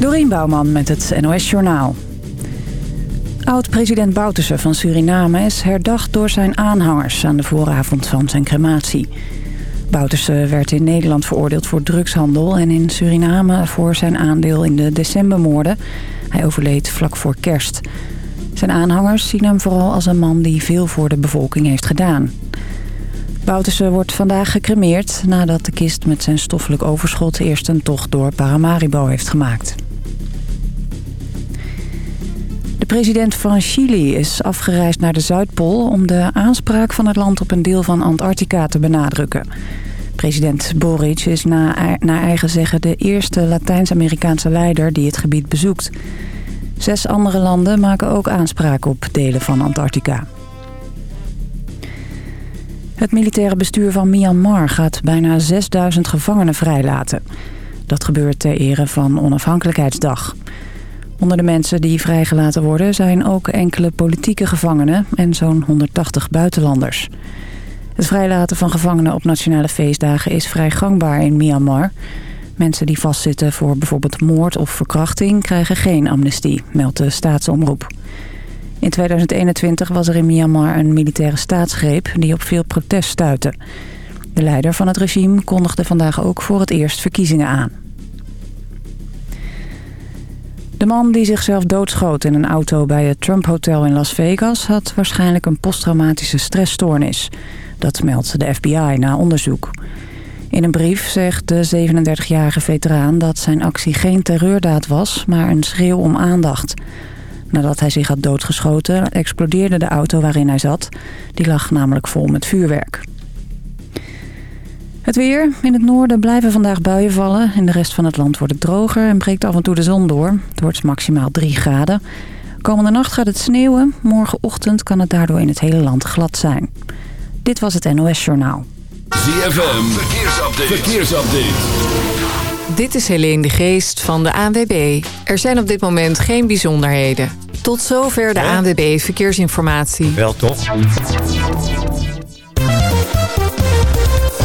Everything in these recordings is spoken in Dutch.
Dorien Bouwman met het NOS Journaal. Oud-president Bouterse van Suriname is herdacht door zijn aanhangers... aan de vooravond van zijn crematie. Bouterse werd in Nederland veroordeeld voor drugshandel... en in Suriname voor zijn aandeel in de decembermoorden. Hij overleed vlak voor kerst. Zijn aanhangers zien hem vooral als een man die veel voor de bevolking heeft gedaan. Bouterse wordt vandaag gecremeerd nadat de kist met zijn stoffelijk overschot eerst een tocht door Paramaribo heeft gemaakt. De president van Chili is afgereisd naar de Zuidpool om de aanspraak van het land op een deel van Antarctica te benadrukken. President Boric is na, naar eigen zeggen de eerste Latijns-Amerikaanse leider die het gebied bezoekt. Zes andere landen maken ook aanspraak op delen van Antarctica. Het militaire bestuur van Myanmar gaat bijna 6000 gevangenen vrijlaten. Dat gebeurt ter ere van Onafhankelijkheidsdag. Onder de mensen die vrijgelaten worden zijn ook enkele politieke gevangenen en zo'n 180 buitenlanders. Het vrijlaten van gevangenen op nationale feestdagen is vrij gangbaar in Myanmar. Mensen die vastzitten voor bijvoorbeeld moord of verkrachting krijgen geen amnestie, meldt de staatsomroep. In 2021 was er in Myanmar een militaire staatsgreep die op veel protest stuitte. De leider van het regime kondigde vandaag ook voor het eerst verkiezingen aan. De man die zichzelf doodschoot in een auto bij het Trump Hotel in Las Vegas... had waarschijnlijk een posttraumatische stressstoornis. Dat meldt de FBI na onderzoek. In een brief zegt de 37-jarige veteraan dat zijn actie geen terreurdaad was... maar een schreeuw om aandacht. Nadat hij zich had doodgeschoten explodeerde de auto waarin hij zat. Die lag namelijk vol met vuurwerk. Het weer. In het noorden blijven vandaag buien vallen. In de rest van het land wordt het droger en breekt af en toe de zon door. Het wordt maximaal 3 graden. Komende nacht gaat het sneeuwen. Morgenochtend kan het daardoor in het hele land glad zijn. Dit was het NOS Journaal. ZFM. Verkeersupdate. Verkeersupdate. Dit is Helene de Geest van de ANWB. Er zijn op dit moment geen bijzonderheden. Tot zover de ANWB Verkeersinformatie. Wel toch?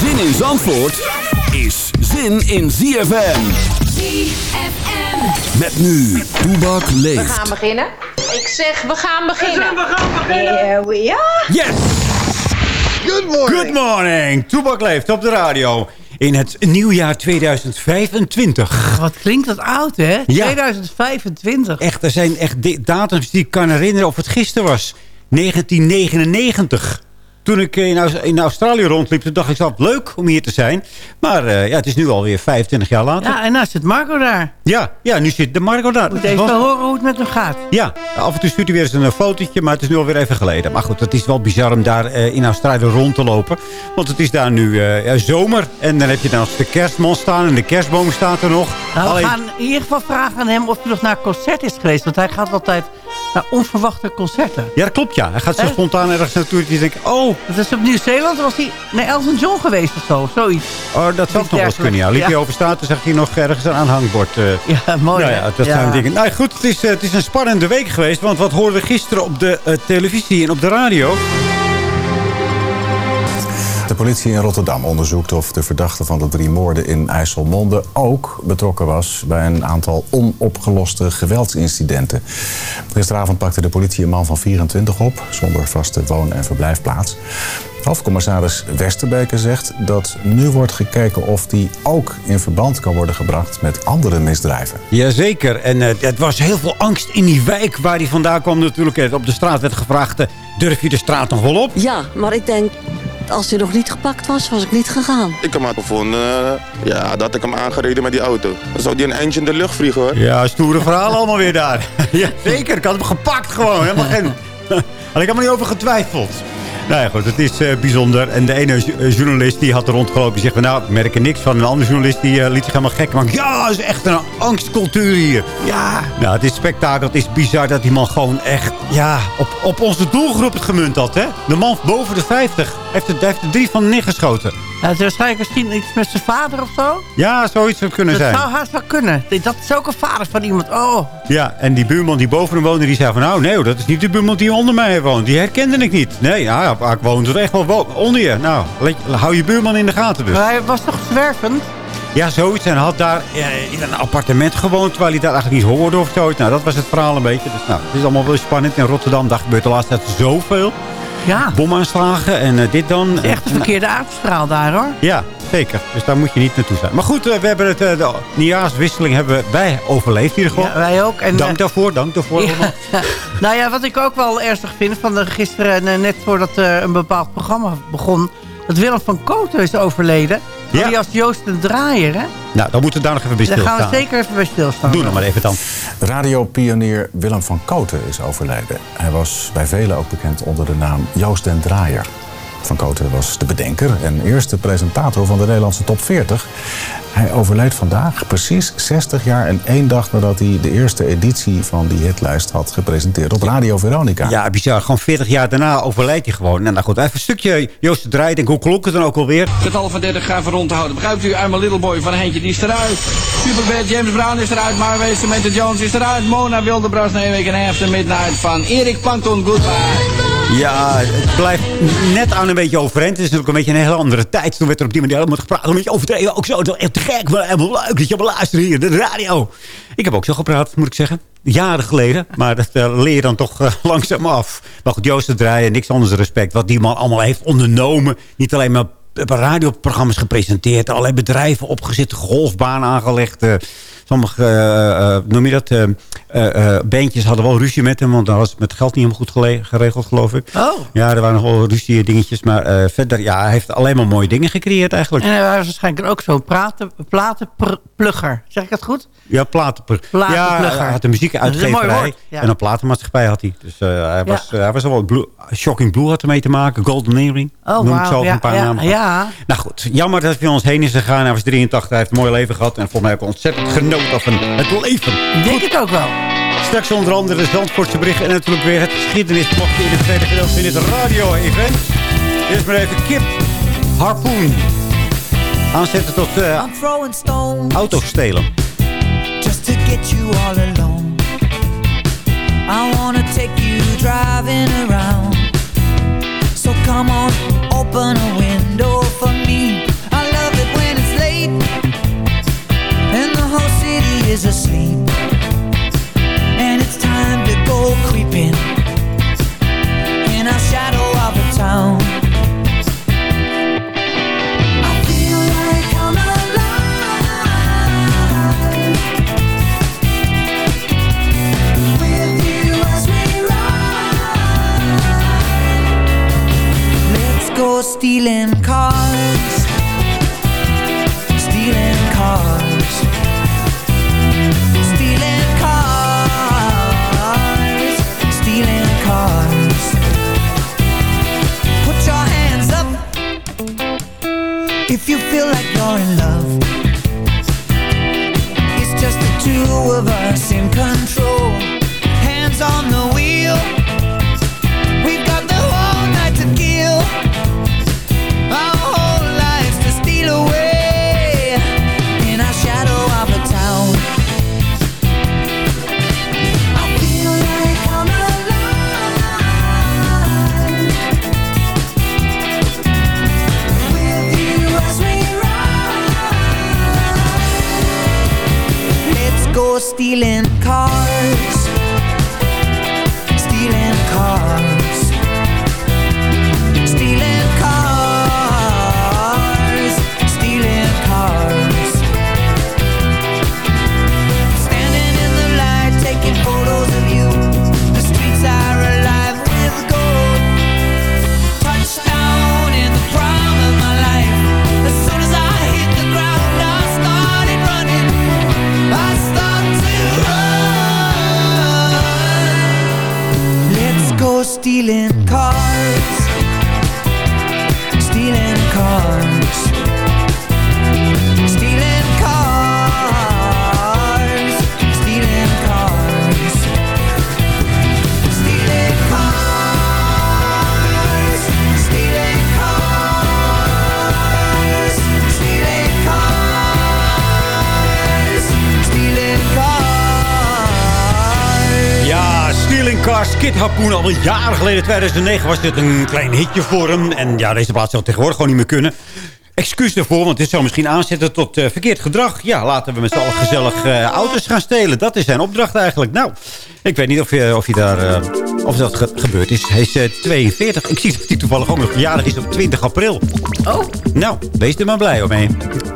Zin in Zandvoort is zin in ZFM. ZFM. Met nu, Toebak We leeft. gaan beginnen. Ik zeg, we gaan beginnen. We gaan beginnen. Here we are. Yes! Good morning. Good morning! Toebak leeft op de radio. In het nieuwjaar 2025. Wat klinkt dat oud, hè? Ja. 2025. Echt, er zijn echt datums die ik kan herinneren of het gisteren was. 1999. Toen ik in, Aus- in Australië rondliep, toen dacht ik, wat leuk om hier te zijn. Maar eh, ja, het is nu alweer 25 jaar later. Ja, Ja, en nou zit Marco daar. ja, nu zit de Marco daar. Moet even was- horen hoe het met hem gaat. Ja, af en toe stuurt hij weer eens een eh, fotootje, maar het is nu alweer even geleden. Maar goed, het is wel bizar om daar eh, in Australië rond te lopen. Want het is daar nu ja, zomer. En dan heb je dan nog de kerstman staan en de kerstboom staat er nog. Nou, we Alleen- gaan in ieder geval vragen aan hem of hij nog naar een concert is geweest. Want hij gaat altijd naar onverwachte concerten. Ja, dat klopt ja. Hij gaat zo spontaan ergens naartoe. En die denkt, oh, Dat is op Nieuw-Zeeland, was hij naar Elton John geweest of zo. Zoiets. oh dat zou nog wel eens kunnen. Ja. Liep Ja. je over straat, dan zag je nog ergens een aanhangbord. eh. Ja, mooi. nou ja, dat zijn dingen. Nou goed, het is, eh, het is een spannende week geweest. Want wat hoorden we gisteren op de eh, televisie en op de radio? De politie in Rotterdam onderzoekt of de verdachte van de drie moorden in IJsselmonde ook betrokken was bij een aantal onopgeloste geweldsincidenten. Gisteravond pakte de politie een man van 24 op, zonder vaste woon- en verblijfplaats. Hoofdcommissaris Westerbeker zegt dat nu wordt gekeken of die ook in verband kan worden gebracht met andere misdrijven. Jazeker. En eh, het was heel veel angst in die wijk waar hij vandaan kwam natuurlijk. Eh, Op de straat werd gevraagd, eh, durf je de straat nog wel op? Ja, maar ik denk, als hij nog niet gepakt was, was ik niet gegaan. Ik heb hem gevonden, ja, dat ik hem aangereden met die auto. Dan zou die een eindje in de lucht vliegen hoor. Ja, stoere verhaal allemaal weer daar. ja, zeker. Ik had hem gepakt gewoon. Helemaal geen... Had ik helemaal niet over getwijfeld. Nou ja, goed, het is eh, bijzonder. En de ene eh, journalist die had er rondgelopen. Die zegt van, nou, ik merk er niks van. En de andere journalist die eh, liet zich helemaal gek maken. Ja, het is echt een angstcultuur hier. Ja. Nou, het is spektakel. Het is bizar dat die man gewoon echt, ja, op, op onze doelgroep het gemunt had, hè. De man boven de 50 heeft er, heeft er drie van neergeschoten. Ja, het is waarschijnlijk misschien iets met zijn vader of zo. Ja, zoiets zou kunnen Dat zijn. zou haast wel kunnen. Dat is ook een vader van iemand. Oh, Ja, en die buurman die boven hem woonde, die zei van... nou, nee, dat is niet de buurman die onder mij woont. Die herkende ik niet. Nee, ja, ik woon er echt wel onder je. Nou, hou je buurman in de gaten dus. maar hij was toch zwervend? Ja, zoiets. En hij had daar eh, in een appartement gewoond... terwijl hij daar eigenlijk niet hoorde of zoiets. Nou, dat was het verhaal een beetje. Dus nou, het is allemaal wel spannend. In Rotterdam, daar gebeurt de laatste tijd zoveel. Ja. Bomaanslagen en eh, dit dan. Het echt een verkeerde aardstraal daar, hoor. Ja, zeker. Dus daar moet je niet naartoe zijn. Maar goed, eh, we hebben het, eh, de nieuwjaarswisseling hebben wij overleefd ieder geval. Ja, wij ook. En, dank eh, daarvoor, dank daarvoor. Ja. nou ja, wat ik ook wel ernstig vind... van de, gisteren, net voordat eh, een bepaald programma begon... dat Willem van Kooten is overleden. Ja. Die als Joost de Draaier, hè? Nou, dan moeten we daar nog even bij Daar gaan stilstaan. we zeker even bij stilstaan. Doe nog maar even dan. Radiopionier Willem van Koten is overleden. Hij was bij velen ook bekend onder de naam Joost den Draaier. Van Koten was de bedenker en eerste presentator van de Nederlandse top 40. Hij overleed vandaag precies 60 jaar en één dag nadat hij de eerste editie van die hitlijst had gepresenteerd op Radio Veronica. Ja, bizar. Gewoon 40 jaar daarna overlijdt hij gewoon. En nou goed, even een stukje Joost de Draai. Denk, hoe klonk het dan ook alweer? Getal van 30 gaan we rond te houden. Begrijpt u? I'm a little boy van Heintje, die is eruit. Superbad, James Brown is eruit. Marwees, Samantha Jones is eruit. Mona Wildebras, Nijweek en After Midnight van Erik Plankton. Goodbye. Ja, het blijft net aan een beetje overeind. Het is natuurlijk een beetje een hele andere tijd. Toen werd er op die manier helemaal gepraat. Een beetje overdreven. Ook zo, het was echt te gek. Maar leuk dat je allemaal luistert hier. De radio. Ik heb ook zo gepraat, moet ik zeggen. Jaren geleden. Maar dat eh, leer dan toch eh, langzaam af. Maar goed, Joost de Draaien, niks anders respect. Wat die man allemaal heeft ondernomen. Niet alleen maar op radioprogramma's gepresenteerd. Allerlei bedrijven opgezet. Golfbaan aangelegd. eh, sommige, eh, eh, noem je dat, eh, bandjes hadden wel ruzie met hem. Want dan was het met geld niet helemaal goed geregeld, geloof ik. Oh. Ja, er waren nog wel ruzie dingetjes. Maar verder, ja, hij heeft alleen maar mooie dingen gecreëerd eigenlijk. En hij was waarschijnlijk ook zo'n platenplugger. Zeg ik dat goed? Ja, platenplug. Platenplugger. Ja, hij had een muziekuitgeverij. woord, ja. En een platenmaatschappij had hij. Dus hij, was, hij was al wel... Blue, Shocking Blue had ermee te maken. Golden Earring. Oh, Noem ik zo Ja, een paar ja, namen. ja. Nou goed, jammer dat hij ons heen is gegaan. Hij was 83, hij heeft een mooi leven gehad. En volgens mij heb ik ontzettend genoten van het leven. Denk ik ook wel. Straks onder andere de Zandvoortse berichten. En natuurlijk weer het geschiedenisblokje in het tweede gedeelte van dit radio-event. Eerst maar even Kip Harpoon. Aanzetten tot eh, throwing stones auto's stelen. just to get you all alone. I wanna take you driving around. So come on, open a window for me. Is asleep. And it's time to go creeping in a shadow of a town. I feel you're in love. Al jaren geleden, 2009, was dit een klein hitje voor hem. En ja, deze plaats zou tegenwoordig gewoon niet meer kunnen. Excuus daarvoor, want dit zou misschien aanzetten tot uh, verkeerd gedrag. Ja, laten we met z'n allen gezellig uh, auto's gaan stelen. Dat is zijn opdracht eigenlijk. Nou, ik weet niet of je, of je daar, uh, of dat ge gebeurd is. Hij is 42. Ik zie dat hij toevallig ook nog jarig is op 20 april. Oh. Nou, wees er maar blij mee.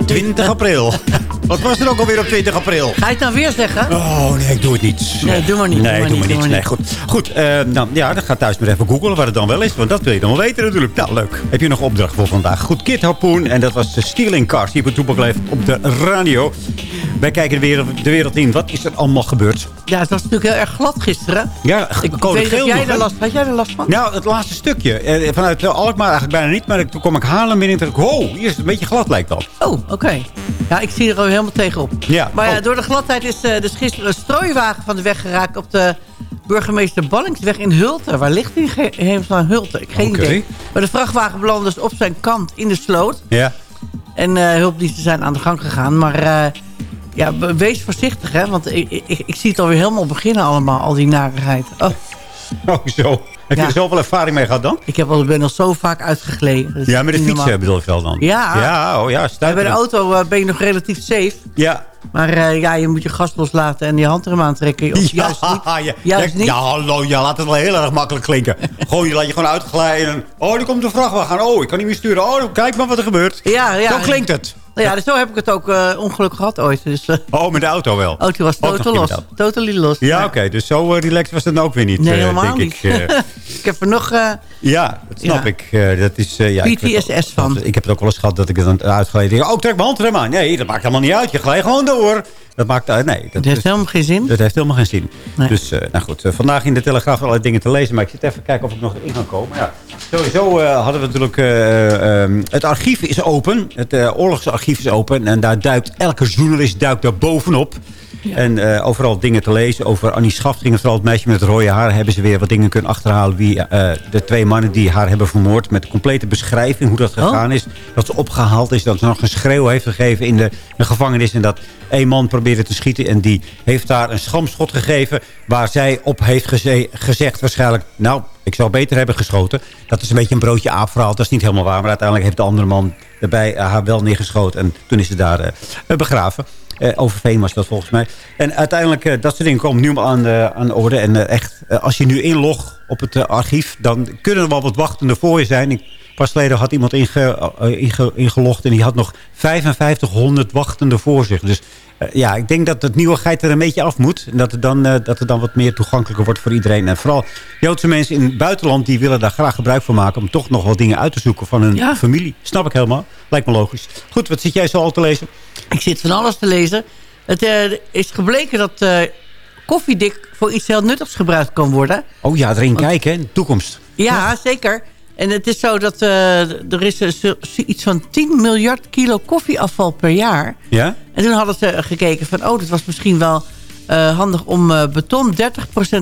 20 april. Wat was er ook alweer op 20 april? Ga je het nou weer zeggen? Oh, nee, ik doe het niet. Nee, doe maar niet. Nee, doe maar niet. Nee, goed. Goed, nou, ja, dan ga thuis maar even googlen waar het dan wel is. Want dat wil je dan wel weten natuurlijk. Nou, leuk. Heb je nog opdracht voor vandaag? Goed, Kid Harpoon. En dat was de Stealing Cars. Die we toepak op de radio. Wij kijken de wereld, de wereld in. Wat is er allemaal gebeurd? Ja, het was natuurlijk heel erg glad gisteren. Ja, ik code geel jij nog, last, had jij er last van? Nou, het laatste stukje. Eh, vanuit Alkmaar eigenlijk bijna niet. Maar toen kwam ik Haarlem binnen en dacht ik... Wow, hier is het een beetje glad lijkt dat. Oh, oké. Okay. Ja, ik zie er al helemaal tegenop. Ja. Maar ja, oh. door de gladheid is uh, dus gisteren een strooiwagen van de weg geraakt... op de burgemeester Ballingsweg in Hulten. Waar ligt die helemaal Hulten? Ik geen okay. idee. Maar de vrachtwagen belandde dus op zijn kant in de sloot. Ja. En uh, hulpdiensten zijn aan de gang gegaan. Maar uh, ja, wees voorzichtig, hè. Want ik, ik, ik, zie het alweer helemaal beginnen allemaal, al die narigheid. Oh, oh zo. Heb ja. je er zoveel ervaring mee gehad dan? Ik heb al, ben al zo vaak uitgegleden. Ja, met de fietsen bedoel ik wel dan? Ja. Ja, oh ja. Bij de auto uh, ben je nog relatief safe. Ja. Maar uh, ja, je moet je gas loslaten en je handrem aantrekken. Of ja, juist niet. Ja, juist ja, niet. ja, hallo, ja, laat het wel heel erg makkelijk klinken. gewoon, je laat je gewoon uitglijden. Oh, er komt een vrachtwagen. Oh, ik kan niet meer sturen. Oh, kijk maar wat er gebeurt. Ja, ja. Zo klinkt het. Nou ja, dus zo heb ik het ook uh, ongeluk gehad ooit. Dus, uh, oh, met de auto wel? De auto was totaal los. Totally los. Ja, ja. oké. Okay, dus zo uh, relaxed was het dan ook weer niet, nee, helemaal denk niet. ik. ik heb er nog... ja, dat snap ik. dat is, ja, PTSS ik van. Ik heb het ook wel eens gehad dat ik het dan uitgeleid denk. Oh, trek mijn handrem aan. Nee, dat maakt helemaal niet uit. Je glijdt gewoon door. Dat maakt uit. Nee, dat, dat heeft is, helemaal geen zin. Dat heeft helemaal geen zin. Nee. Dus, uh, nou goed. Uh, vandaag in de Telegraaf allerlei dingen te lezen. Maar ik zit even kijken of ik nog in kan komen. Ja. Sowieso uh, hadden we natuurlijk... um, het archief is open. Het oorlogsarchief is open. En daar duikt elke journalist duikt daar bovenop. Ja. En uh, overal dingen te lezen over Annie Schafting. Vooral het meisje met het rode haar. Hebben ze weer wat dingen kunnen achterhalen. Wie uh, de twee mannen die haar hebben vermoord. Met complete beschrijving hoe dat gegaan oh. is. Dat ze opgehaald is. Dat ze nog een schreeuw heeft gegeven in de, de gevangenis. En dat een man probeerde te schieten. En die heeft daar een schamschot gegeven. Waar zij op heeft geze gezegd waarschijnlijk. Nou, ik zou beter hebben geschoten. Dat is een beetje een broodje aapverhaal. Dat is niet helemaal waar. Maar uiteindelijk heeft de andere man erbij uh, haar wel neergeschoten. En toen is ze daar begraven. Uh, Overveen was dat volgens mij. En uiteindelijk, uh, dat soort dingen komen nu aan de, aan de orde. En echt, als je nu inlogt op het archief... dan kunnen er wel wat wachtenden voor je zijn. Ik, pas geleden had iemand inge, inge, ingelogd... en die had nog 5500 wachtenden voor zich. Dus ja, ik denk dat het nieuwigheid er een beetje af moet. En dat het, dan, dat het dan wat meer toegankelijker wordt voor iedereen. En vooral Joodse mensen in het buitenland... die willen daar graag gebruik van maken... om toch nog wat dingen uit te zoeken van hun ja. familie. Snap ik helemaal. Lijkt me logisch. Goed, wat zit jij zo al te lezen? Ik zit van alles te lezen. Het uh, is gebleken dat uh, koffiedik voor iets heel nuttigs gebruikt kan worden. Oh ja, erin Want, kijken, hè? toekomst. Ja, ja, zeker. En het is zo dat uh, er is iets van 10 miljard kilo koffieafval per jaar. Ja? En toen hadden ze gekeken van, oh, dat was misschien wel handig om beton 30%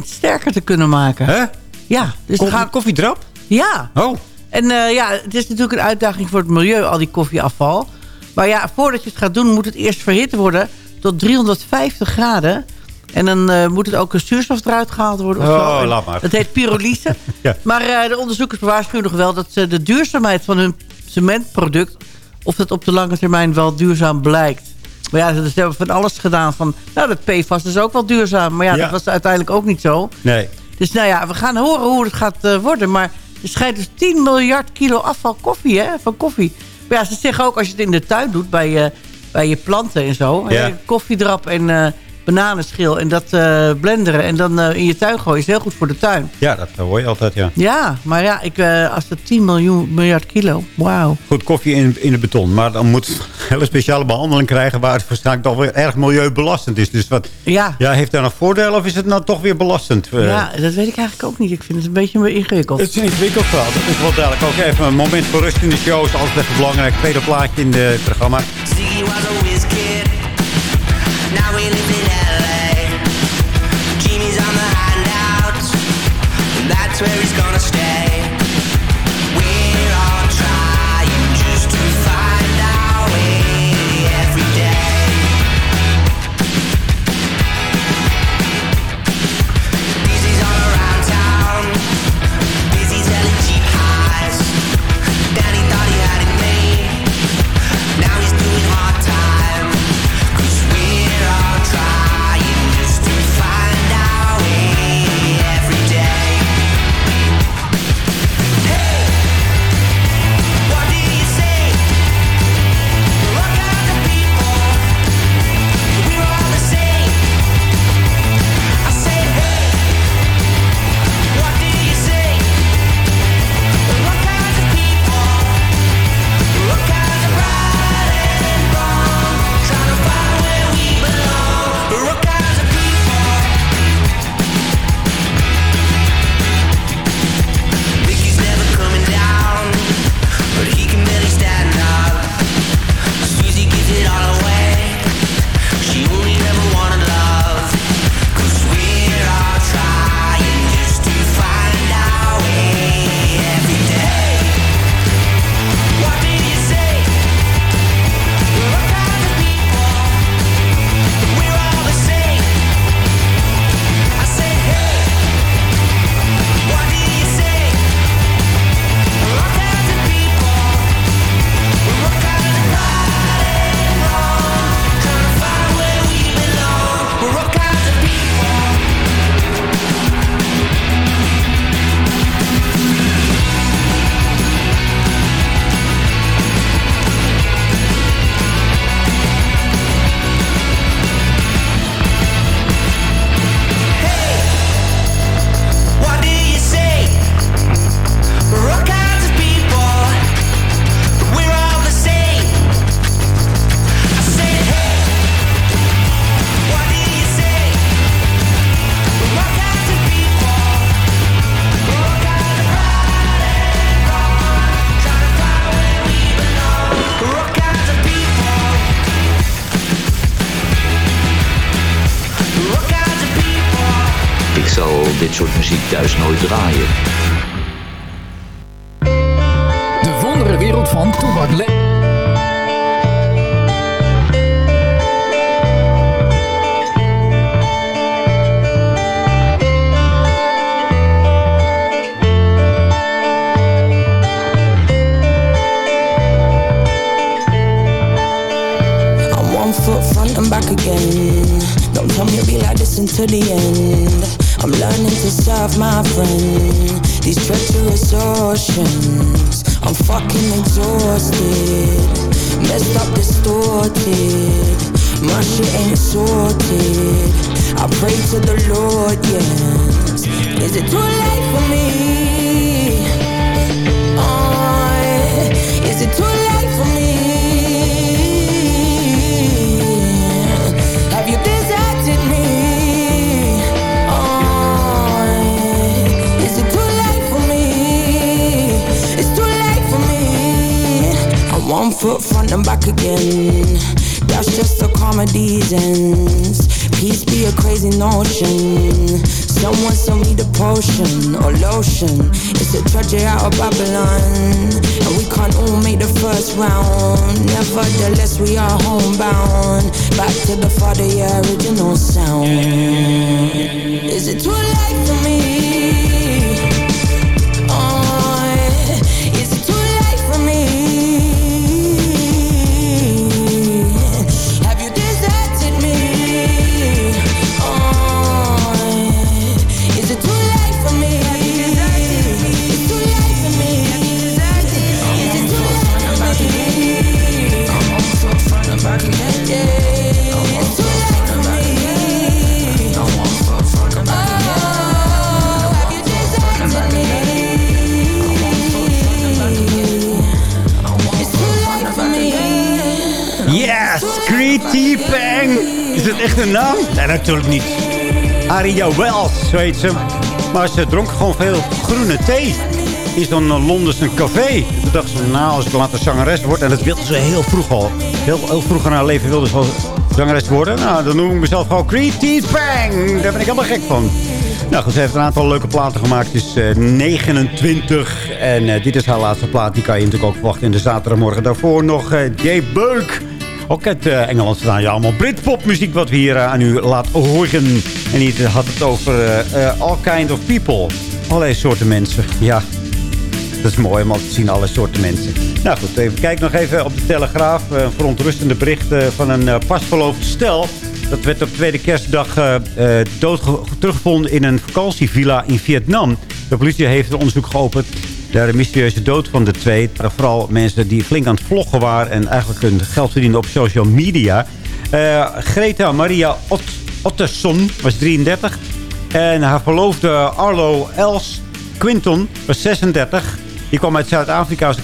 sterker te kunnen maken. Hè? Ja. Dus Koffie, gaat... Koffiedrap? Ja. Oh. En ja, het is natuurlijk een uitdaging voor het milieu, al die koffieafval. Maar ja, voordat je het gaat doen, moet het eerst verhit worden tot 350 graden. En dan uh, moet het ook een zuurstof eruit gehaald worden. Of oh, zo. laat maar. Dat heet pyrolyse. ja. Maar uh, de onderzoekers waarschuwen nog wel dat uh, de duurzaamheid van hun cementproduct... of dat op de lange termijn wel duurzaam blijkt. Maar ja, ze hebben van alles gedaan. Van, nou, dat PFAS is ook wel duurzaam. Maar ja, ja, dat was uiteindelijk ook niet zo. Nee. Dus nou ja, we gaan horen hoe het gaat worden. Maar er schijnt dus 10 miljard kilo afval koffie, hè, van koffie... Maar ja, ze zeggen ook als je het in de tuin doet bij je, bij je planten en zo. Ja. Koffiedrap en bananenschil en dat uh, blenderen en dan uh, in je tuin gooien is heel goed voor de tuin. Ja, dat hoor je altijd, ja. Ja, maar ja, ik, als dat 10 miljoen, miljard kilo, wauw. Goed, koffie in, in de beton. Maar dan moet het een hele speciale behandeling krijgen... waar het waarschijnlijk toch weer erg milieubelastend is. Dus wat, ja. ja, heeft dat nog voordelen of is het nou toch weer belastend? Ja, dat weet ik eigenlijk ook niet. Ik vind het een beetje ingewikkeld. Het is een ingewikkeld verhaal. Dat is wel duidelijk. Ook even een moment voor rust in de show. is altijd even belangrijk. Tweede plaatje in het programma. Ziggy was a whiz kid. Now we thuis nooit crazy notion. Someone sell me the potion or lotion. It's a tragedy out of Babylon. And we can't all make the first round. Nevertheless, we are homebound. Back to the father, yeah, original sound. Is it too late for me? Het echt een naam? Nee, natuurlijk niet. Aria Wells, zo heet ze. Maar ze dronk gewoon veel groene thee. Is dan een Londens een café. Toen dacht ze, nou, als ik later zangeres word... en dat wilde ze heel vroeg al. Heel, heel vroeg in haar leven wilde ze wel zangeres worden. Nou, dan noem ik mezelf gewoon Greedy Bang. Daar ben ik helemaal gek van. Nou goed, ze heeft een aantal leuke platen gemaakt. Het is eh, 29 en eh, dit is haar laatste plaat. Die kan je natuurlijk ook verwachten in de zaterdagmorgen. Daarvoor nog eh, Jay Beuk. Ook uit eh, Engeland staan ja allemaal Britpopmuziek wat we hier eh, aan u laten horen. En hier had het over eh, all kind of people. Allerlei soorten mensen. Ja, dat is mooi om al te zien, alle soorten mensen. Nou goed, even kijk nog even op de Telegraaf. Een verontrustende bericht van een pasverloofd stel. Dat werd op tweede kerstdag dood ge- teruggevonden in een vakantievilla in Vietnam. De politie heeft een onderzoek geopend de mysterieuze dood van de twee. Vooral mensen die flink aan het vloggen waren... en eigenlijk hun geld verdienden op social media. Eh, Greta Maria Ott Otterson was 33. En haar verloofde Arlo Els Quinton was 36. Die kwam uit Zuid-Afrika. Ze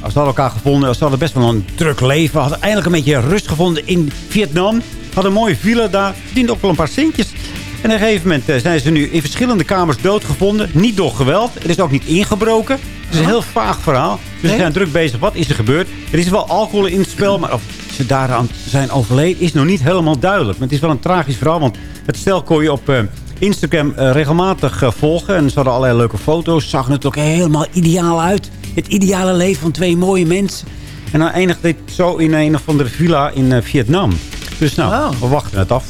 hadden elkaar gevonden. Ze hadden best wel een druk leven. Hadden eindelijk een beetje rust gevonden in Vietnam. Hadden een mooie villa daar. Verdienden ook wel een paar centjes. En op een gegeven moment eh, zijn ze nu in verschillende kamers doodgevonden. Niet door geweld. Het is ook niet ingebroken. Het is een heel vaag verhaal. Dus ze zijn druk bezig. Wat is er gebeurd? Er is wel alcohol in het spel. Maar of ze daaraan zijn overleden is nog niet helemaal duidelijk. Maar het is wel een tragisch verhaal. Want het stel kon je op... eh, Instagram eh, regelmatig volgen. En ze hadden allerlei leuke foto's. Zag het ook helemaal ideaal uit. Het ideale leven van twee mooie mensen. En dan eindigt dit zo in een of andere villa in Vietnam. Dus nou, we wachten het af.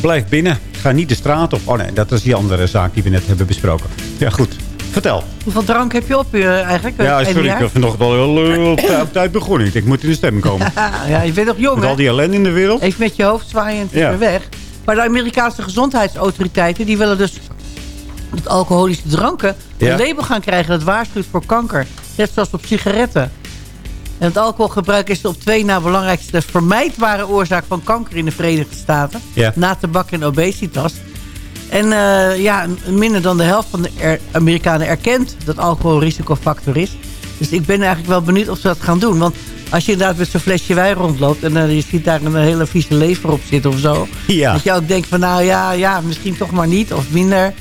Blijf binnen. Ga niet de straat op. Oh nee, dat is die andere zaak die we net hebben besproken. Ja, goed. Vertel. Hoeveel drank heb je op je eigenlijk? Ja, sorry. Ik ben vanochtend al heel eh, op tijd- begonnen. Ik ik moet in de stemming komen. ja, je bent nog jong, Met al die ellende in de wereld. Even met je hoofd zwaaien en het is Ja. weer weg. Maar de Amerikaanse gezondheidsautoriteiten... die willen dus dat alcoholische dranken... Ja. een label gaan krijgen dat waarschuwt voor kanker. Net zoals op sigaretten. En het alcoholgebruik is de op twee na belangrijkste vermijdbare oorzaak van kanker in de Verenigde Staten. Ja. Na tabak en obesitas. En eh, ja, minder dan de helft van de er- Amerikanen erkent dat alcohol een risicofactor is. Dus ik ben eigenlijk wel benieuwd of ze dat gaan doen. Want als je inderdaad met zo'n flesje wijn rondloopt... en eh, je ziet daar een hele vieze lever op zitten of zo... Ja. dat je ook denkt van nou ja, ja, misschien toch maar niet of minder...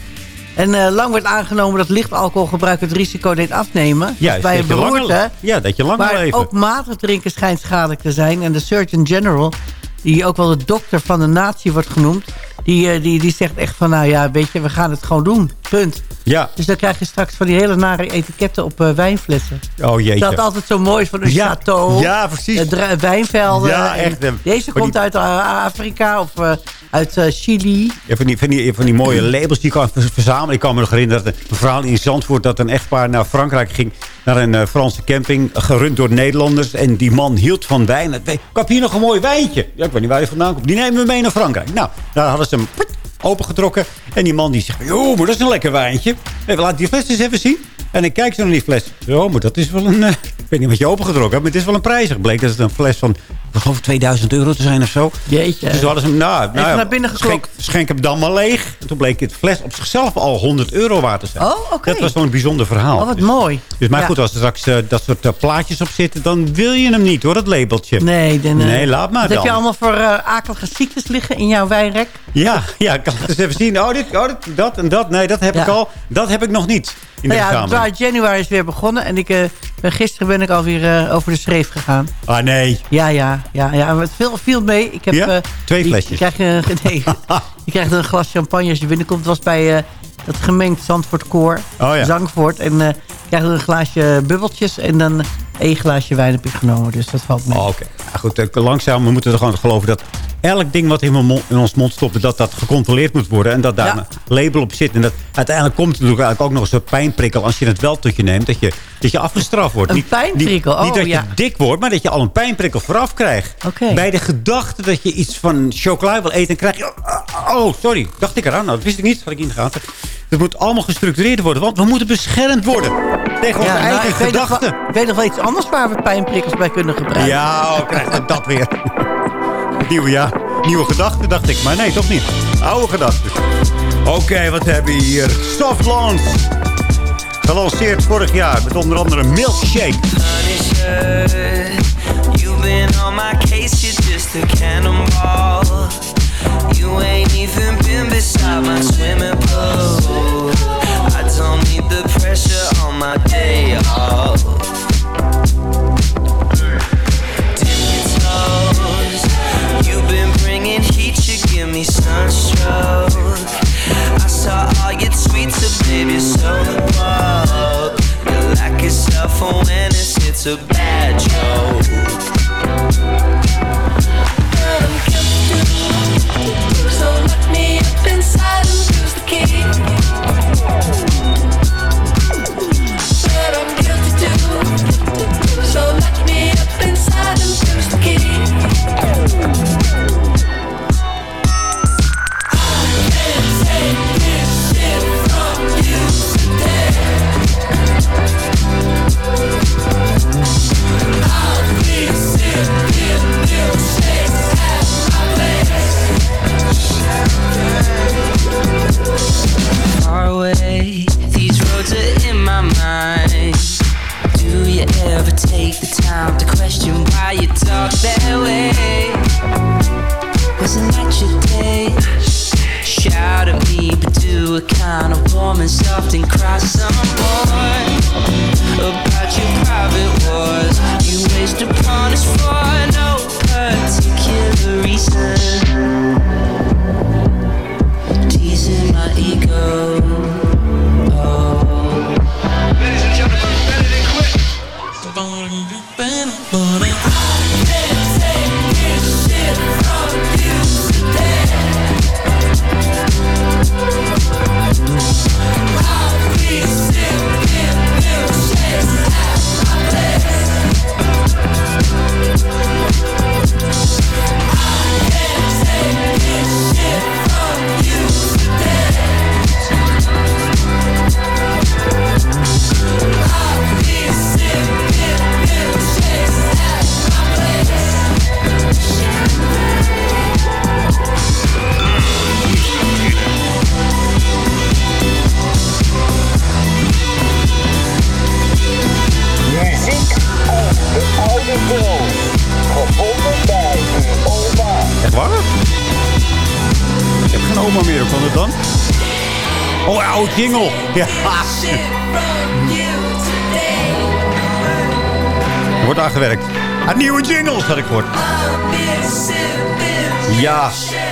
En eh, lang werd aangenomen dat licht alcoholgebruik het risico deed afnemen. Ja, Dus bij een langer- beroerte. ja, dat je langer Maar leeft. ook matig drinken schijnt schadelijk te zijn. En de Surgeon General, die ook wel de dokter van de natie wordt genoemd... Die, eh, die, die zegt echt van, nou ja, weet je, we gaan het gewoon doen. Punt. Ja. Dus dan krijg je straks van die hele nare etiketten op eh, wijnflessen. Oh jeetje. Dat altijd zo mooi is van een Ja, château. ja, precies. eh, wijnvelden. Ja, echt, eh, Deze komt die- uit Afrika of uit Chili. Ja, van, die, van, die, van die mooie labels die je kan ver- verzamelen. Ik kan me nog herinneren dat een verhaal in Zandvoort... dat een echtpaar naar Frankrijk ging. Naar een Franse camping, gerund door Nederlanders. En die man hield van wijn. Ik heb hier nog een mooi wijntje. Ja, ik weet niet waar hij vandaan komt. Die nemen we mee naar Frankrijk. Nou, daar hadden ze hem opengetrokken. En die man die zegt... joh, maar dat is een lekker wijntje. Even, laat die fles eens even zien. En ik kijk zo naar die fles. Oh, maar dat is wel een... eh, ik weet niet wat je opengetrokken hebt, maar het is wel een prijzig. Bleek dat het een fles van... Ik geloof 2000 euro te zijn of zo. Jeetje. Dus we hadden ze hem... Nou, nou naar binnen schenk, hem dan maar leeg. En toen bleek het fles op zichzelf al 100 euro waard te zijn. Oh, oké. Dat was wel een bijzonder verhaal. Oh, wat Dus- mooi. Dus maar Ja. goed, als er straks eh, dat soort eh, plaatjes op zitten... dan wil je hem niet, hoor, dat labeltje. Nee, Nee, laat maar Wat dan. heb je allemaal voor akelige ziektes liggen in jouw wijnrek? Ja, ja, ik kan het eens even zien. Oh, dit, oh dit, dat en dat. Nee, dat heb Ja. ik al. Dat heb ik nog niet in de Nou ja. Dry January is weer begonnen. En ik, eh, ben, gisteren ben ik alweer eh, over de schreef gegaan. Ah, nee. Ja, ja, ja, ja. maar Het viel, viel mee. Ik heb, Ja? eh, Twee je- flesjes. Je krijgt, nee, je krijgt een glas champagne als je binnenkomt. Het was bij eh, het gemengd Zandvoort Koor. Oh ja. Zangvoort. En je krijgt een glaasje bubbeltjes. En dan één glaasje wijn heb ik genomen. Dus dat valt mee. Oh, Oké. Ja, goed, eh, langzaam we moeten er gewoon geloven dat elk ding wat in, mijn mond- in ons mond stoppen... dat dat gecontroleerd moet worden. En dat daar Ja. een label op zit. En dat uiteindelijk komt het natuurlijk eigenlijk ook nog eens een pijnprikkel... als je het wel tot je neemt, dat je, dat je afgestraft wordt. Een Niet- pijnprikkel, Niet, niet oh, dat ja. je dik wordt, maar dat je al een pijnprikkel vooraf krijgt. Oké. Bij de gedachte dat je iets van chocola wil eten... krijg je... Oh, sorry. Dacht ik eraan. Nou, dat wist ik niet. Had ik in de gaten. Het moet allemaal gestructureerd worden. Want we moeten beschermd worden. Tegen onze nou, eigen ik, weet gedachten. wel, ik weet nog wel iets anders waar we pijnprikkels bij kunnen gebruiken. Ja, oh, krijgt het dat weer. Nieuwe jaar. Nieuwe gedachten, dacht ik. Maar nee, toch niet. Oude gedachten. Oké, wat hebben we hier? Soft Launch. Gelanceerd vorig jaar met onder andere Milkshake. You've been on my case, you're just a cannonball. You ain't even been beside my swimming pool. I don't need the pressure on my day off. Dip your toes. You've been bringing heat, you give me sunstroke. I saw all your tweets, so baby, lack it's a bad joke. Time to question why you talk that way? Wasn't that your day? Shout at me, but do a kind of warm and soft and cry some more about your private wars. You waste upon us for no particular reason teasing my ego.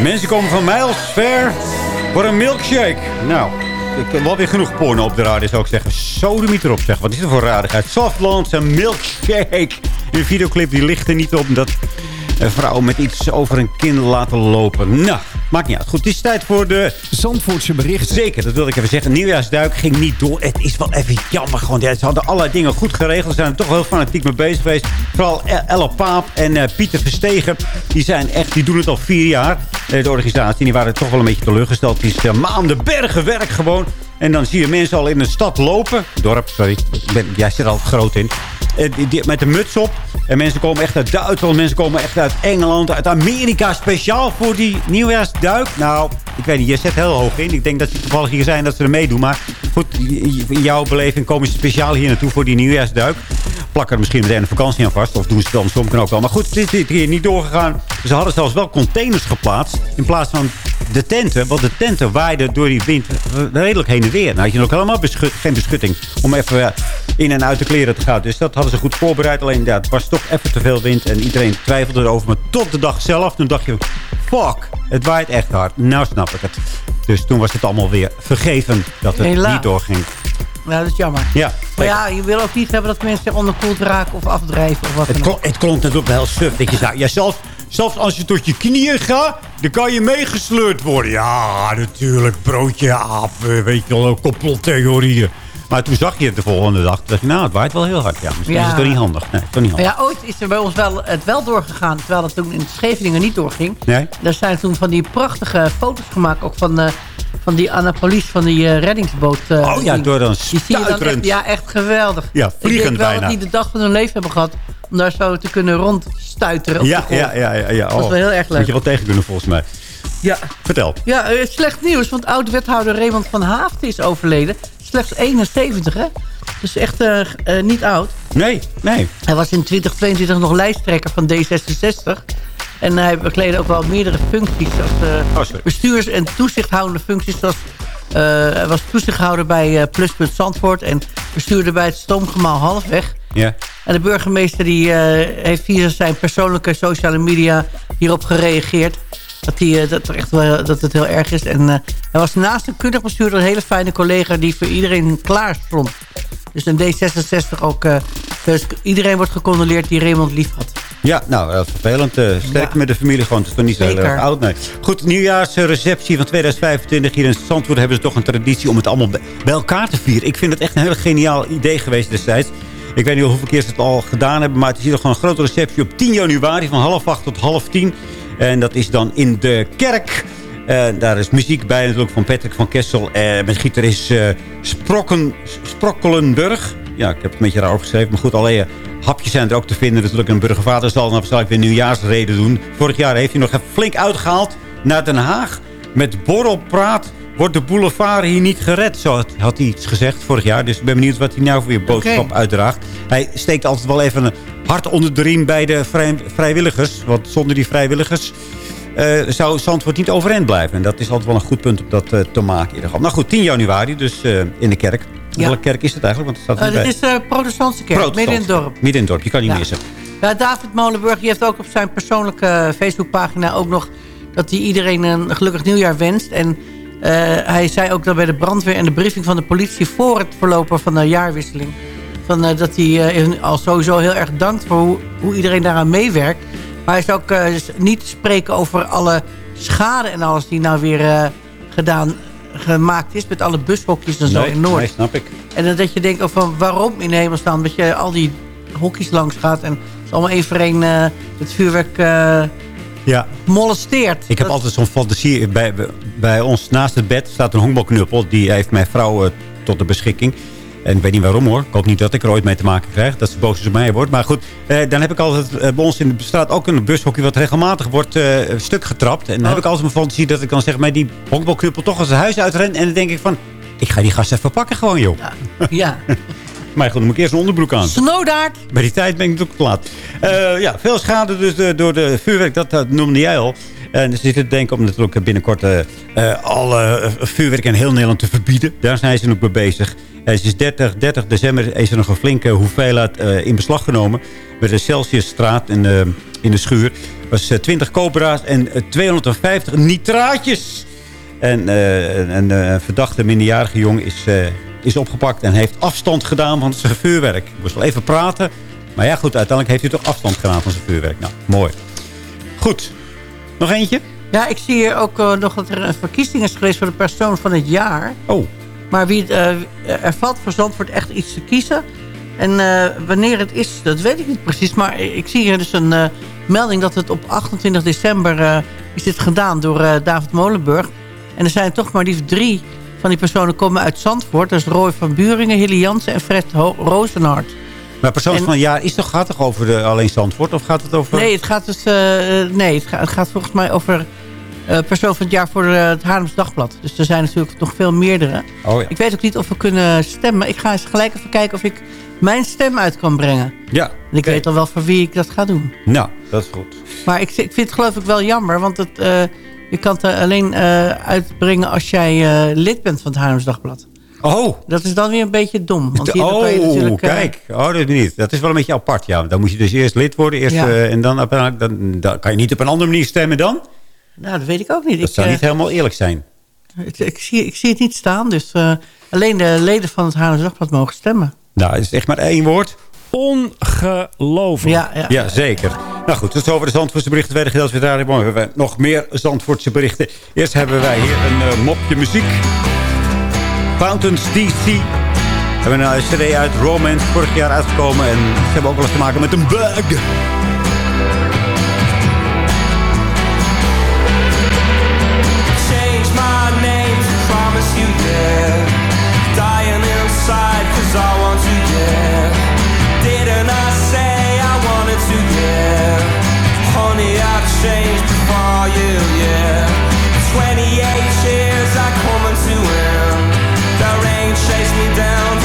Mensen komen van mijls ver voor een milkshake. Nou, ik heb wel weer genoeg porno op de radio, zou ik zeggen. Sodemiet erop, zeg. Wat is er voor rarigheid? Softlands en milkshake. Een videoclip die ligt er niet op dat een vrouw met iets over een kin laten lopen. Nou, maakt niet uit. Goed, het is tijd voor de... Zandvoortse berichten. Zeker, dat wilde ik even zeggen. Nieuwjaarsduik ging niet door. Het is wel even jammer gewoon. Ja, ze hadden allerlei dingen goed geregeld. Ze zijn er toch heel fanatiek mee bezig geweest. Vooral Elle Paap en eh, Pieter Verstegen. Die zijn echt, die doen het al vier jaar. Eh, de organisatie, die waren toch wel een beetje teleurgesteld. Het is uh, maanden bergen werk gewoon. En dan zie je mensen al in een stad lopen. Dorp, sorry. Ben, jij zit er al groot in. Eh, met de muts op. En mensen komen echt uit Duitsland. Mensen komen echt uit Engeland, uit Amerika. Speciaal voor die nieuwjaarsduik. Nou, ik weet niet. Je zet heel hoog in. Ik denk dat ze toevallig hier zijn dat ze er meedoen. Maar goed, in jouw beleving komen ze speciaal hier naartoe voor die nieuwjaarsduik. Plakken er misschien meteen een vakantie aan vast. Of doen ze andersom, kan ook wel. Maar goed, het is dit hier niet doorgegaan. Ze hadden zelfs wel containers geplaatst. In plaats van de tenten. Want de tenten waaiden door die wind redelijk heen en weer. Nou had je nog helemaal beschut, geen beschutting. Om even eh, in en uit de kleren te gaan. Dus dat hadden ze goed voorbereid. Alleen ja, het was toch even te veel wind. En iedereen twijfelde erover. Maar tot de dag zelf. Toen dacht je, fuck. Het waait echt hard. Nou snap ik het. Dus toen was het allemaal weer vergeven dat het niet doorging. Ja, dat is jammer. Ja, Maar ja, je wil ook niet hebben dat mensen onderkoeld raken of afdrijven of wat Het, dan ook. het klonk natuurlijk wel suf. Dat je zei, ja, zelfs, zelfs als je tot je knieën gaat, dan kan je meegesleurd worden. Ja, natuurlijk, broodje, aap, eh, weet je wel, complottheorieën. Maar toen zag je het de volgende dag. Toen dacht je, nou, het waait wel heel hard. Ja, misschien Ja. is het toch niet handig. Nee, toch niet handig. ja, ooit is er bij ons wel, het wel doorgegaan, terwijl het toen in Scheveningen niet doorging. Nee? Er zijn toen van die prachtige foto's gemaakt, ook van, eh, van die Annapolis, van die eh, reddingsboot. eh, Oh ja, door echt, stuiterend. ja, echt geweldig. Ja, vliegend wel bijna. dat die de dag van hun leven hebben gehad om daar zo te kunnen rondstuiteren. Ja, ja, ja, ja, ja. Dat was Oh, wel heel erg leuk. Moet je wel tegen kunnen, volgens mij. Ja. Vertel. Ja, slecht nieuws, want oud-wethouder Raymond van Haafden is overleden. Slechts 71, hè? Dus echt eh, eh, niet oud. Nee, nee. Hij was in 2022 nog lijsttrekker van D66. En hij bekleedde ook wel meerdere functies. Als eh, bestuurs- en toezichthoudende functies. Zoals, hij was toezichthouder bij Pluspunt Zandvoort. En bestuurde bij het stoomgemaal Halfweg. Ja. En de burgemeester die, heeft via zijn persoonlijke sociale media hierop gereageerd. Dat, eh, dat, er echt wel, dat het heel erg is. En hij was naast een kundig bestuurder een hele fijne collega die voor iedereen klaar stond. Dus in D66 ook. eh, dus iedereen wordt gecondoleerd die Raymond lief had. Ja, nou, is vervelend. eh sterkte met de familie gewoon. Het is toch niet zo heel erg oud, nee. Goed, nieuwjaarsreceptie van 2025. Hier in Zandvoort hebben ze toch een traditie om het allemaal bij bij elkaar te vieren. Ik vind het echt een heel geniaal idee geweest destijds. Ik weet niet hoeveel keer ze het al gedaan hebben. Maar het is hier gewoon een grote receptie op 10 januari van half acht tot half tien. En dat is dan in de kerk. Eh, daar is muziek bij natuurlijk van Patrick van Kessel. En met gitarist eh Sprokken, Sprokkelenburg. Ja, ik heb het een beetje raar opgeschreven. Maar goed, alleen hapjes zijn er ook te vinden. Natuurlijk een burgervader zal dan waarschijnlijk weer nieuwjaarsreden doen. Vorig jaar heeft hij nog even flink uitgehaald naar Den Haag. Met borrelpraat wordt de boulevard hier niet gered. Zo had, had hij iets gezegd vorig jaar. Dus ik ben benieuwd wat hij nou voor weer boodschap uitdraagt. Hij steekt altijd wel even een hart onder de riem bij de vrij- vrijwilligers. Want zonder die vrijwilligers eh, zou Zandvoort niet overeind blijven. En dat is altijd wel een goed punt om dat eh, te maken. In ieder geval. Nou goed, 10 januari dus eh, in de kerk. Welke kerk is het eigenlijk? Want het staat Eh, dit is de protestantse kerk, Protestant. midden in het dorp. Midden in het dorp, je kan niet Ja. missen. Ja, David Molenburg die heeft ook op zijn persoonlijke Facebookpagina ook nog... dat hij iedereen een gelukkig nieuwjaar wenst. En eh, hij zei ook dat bij de brandweer en de briefing van de politie... voor het verlopen van de jaarwisseling... Van, eh, dat hij eh, al sowieso heel erg dankt voor hoe, hoe iedereen daaraan meewerkt. Maar hij is ook eh, niet te spreken over alle schade en alles die nou weer eh, gedaan, gemaakt is... met alle bushokjes en zo Nee, in Noord. nee, snap ik. En dan dat je denkt, oh, van waarom in de hemelsnaam? Dat je al die hokjes langs gaat en het is allemaal één voor één eh, het vuurwerk Ja. molesteert. Ik heb Dat- altijd zo'n fantasie. Bij, bij ons naast het bed staat een honkbalknuppel. Die heeft mijn vrouw tot de beschikking. En ik weet niet waarom hoor. Ik hoop niet dat ik er ooit mee te maken krijg. Dat ze boos op mij wordt. Maar goed, eh, dan heb ik altijd eh, bij ons in de straat ook een bushokje... wat regelmatig wordt eh, stuk getrapt. En dan heb ik altijd mijn fantasie dat ik dan zeg... maar die honkbalknuppel toch als het huis uitren. En dan denk ik van... Ik ga die gast even pakken gewoon, joh. Ja. maar goed, dan moet ik eerst een onderbroek aan. Snowdaard. Bij die tijd ben ik natuurlijk te laat. Eh, ja, veel schade dus eh, door de vuurwerk. Dat, dat noemde jij al. En ze zitten te denken om natuurlijk binnenkort eh, eh, alle eh, vuurwerk in heel Nederland te verbieden. Daar zijn ze nog mee bezig. En sinds 30, 30 december is er nog een flinke hoeveelheid in beslag genomen. Bij de Celsiusstraat in, eh, in de schuur. Was eh, 20 cobra's en eh, 250 nitraatjes. En een verdachte minderjarige jongen is, is opgepakt en heeft afstand gedaan van zijn vuurwerk. Ik moest wel even praten. Maar ja, goed, uiteindelijk heeft hij toch afstand gedaan van zijn vuurwerk. Nou, mooi. Goed. Nog eentje? Ja, ik zie hier ook eh, nog dat er een verkiezing is geweest voor de persoon van het jaar. Oh. Maar wie, eh, er valt voor Zandvoort echt iets te kiezen. En eh, wanneer het is, dat weet ik niet precies. Maar ik zie hier dus een melding dat het op 28 december is dit gedaan door David Molenburg. En er zijn toch maar liefst drie van die personen komen uit Zandvoort. Dat is Roy van Buringen, Hilly Jansen en Fred Ho Rozenhart. Maar persoon van het jaar is toch, gaat toch over de, alleen Zandvoort? Of gaat het over... Nee, het gaat dus. eh, nee, het gaat, het gaat volgens mij over eh, persoon van het jaar voor eh, het Haarlems Dagblad. Dus er zijn natuurlijk nog veel meerdere. Oh ja. Ik weet ook niet of we kunnen stemmen. Ik ga eens gelijk even kijken of ik mijn stem uit kan brengen. Ja. En ik weet al wel voor wie ik dat ga doen. Nou, dat is goed. Maar ik, ik vind het geloof ik wel jammer. Want het, je kan het er alleen uitbrengen als jij lid bent van het Haarlems Dagblad. Oh. Dat is dan weer een beetje dom. Want hier dan kan je oh, natuurlijk, eh, kijk. Oh, dat is niet. Dat is wel een beetje apart, ja. Dan moet je dus eerst lid worden. Eerst, Ja. eh, en dan, dan, dan kan je niet op een andere manier stemmen dan. Nou, dat weet ik ook niet. Dat ik, zou eh, niet helemaal eerlijk zijn. ik, ik zie, ik zie het niet staan. Dus eh, alleen de leden van het Haarlems Dagblad mogen stemmen. Nou, het is echt maar één woord. Ongelooflijk. Ja, ja. Ja, zeker. Nou goed, tot over de Zandvoortse berichten. Tweede gedeelte weer daar. Morgen hebben we nog meer Zandvoortse berichten. Eerst hebben wij hier een eh, mopje muziek. Fountains DC. Hebben een cd uit Romance vorig jaar uitgekomen. En ze hebben ook wel eens te maken met een bug. Honey, I've changed for you, yeah. 28 down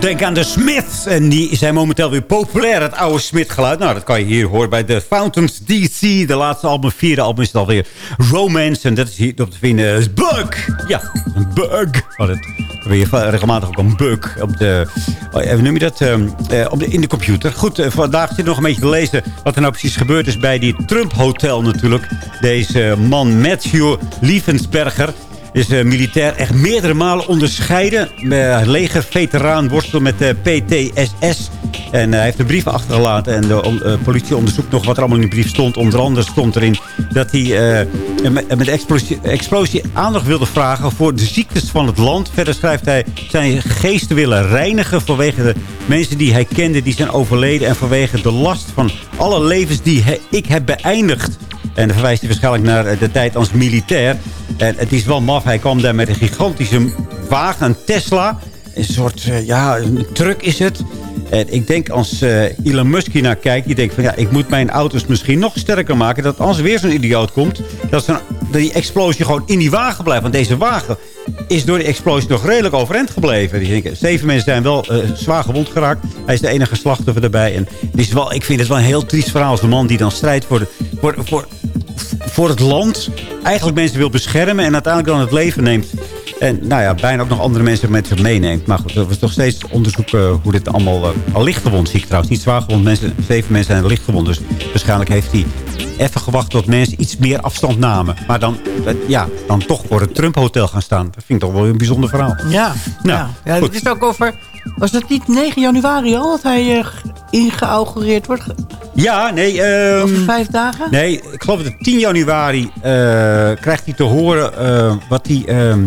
Denken aan de Smiths. En die zijn momenteel weer populair, het oude Smith-geluid. Nou, dat kan je hier horen bij de Fountains DC. De laatste album, vierde album is het alweer Romance. En dat is hier op te vinden. is Bug! Ja, een bug. Oh, dat je regelmatig ook een bug op de... Oh, even noem je dat? ehm, eh, op de, in de computer. Goed, eh, vandaag zit nog een beetje te lezen... wat er nou precies gebeurd is bij die Trump-hotel natuurlijk. Deze man Matthew Liefensberger... Is eh, militair echt meerdere malen onderscheiden. Uh, legerveteraan worstelt met de PTSS. En eh, hij heeft een brief achtergelaten. En de eh, politie onderzoekt nog wat er allemaal in die brief stond. Onder andere stond erin dat hij eh, met, de explosie, aandacht wilde vragen... voor de ziektes van het land. Verder schrijft hij zijn geesten willen reinigen... vanwege de mensen die hij kende die zijn overleden... en vanwege de last van alle levens die ik heb beëindigd. En dan verwijst hij waarschijnlijk naar eh, de tijd als militair. En het is wel maf. Hij kwam daar met een gigantische wagen, een Tesla. Een soort, eh, ja, een truck is het. En ik denk als eh, Elon Musk hier naar kijkt... die denkt van ja, ik moet mijn auto's misschien nog sterker maken... dat als er weer zo'n idioot komt... dat, die explosie gewoon in die wagen blijft. Want deze wagen is door die explosie nog redelijk overeind gebleven. Die denken, zeven mensen zijn wel eh, zwaar gewond geraakt. Hij is de enige slachtoffer daarbij. En is wel, ik vind het wel een heel triest verhaal... als de man die dan strijdt voor, de, voor, voor, voor het land... eigenlijk mensen wil beschermen... en uiteindelijk dan het leven neemt... En nou ja, bijna ook nog andere mensen met zich meeneemt. Maar goed, er was nog steeds onderzoek eh, hoe dit allemaal... eh, al lichtgewond zie ik trouwens, niet zwaar gewond. Mensen, zeven mensen zijn lichtgewond. Dus waarschijnlijk heeft hij even gewacht tot mensen iets meer afstand namen. Maar dan, eh, ja, dan toch voor het Trump Hotel gaan staan. Dat vind ik toch wel een bijzonder verhaal. Ja, Nou, ja. ja het is ook over... Was het niet 9 januari al dat hij eh, ingeaugureerd wordt? Ja, nee... ehm, Over vijf dagen? Nee, ik geloof dat 10 januari eh, krijgt hij te horen eh, wat hij ehm,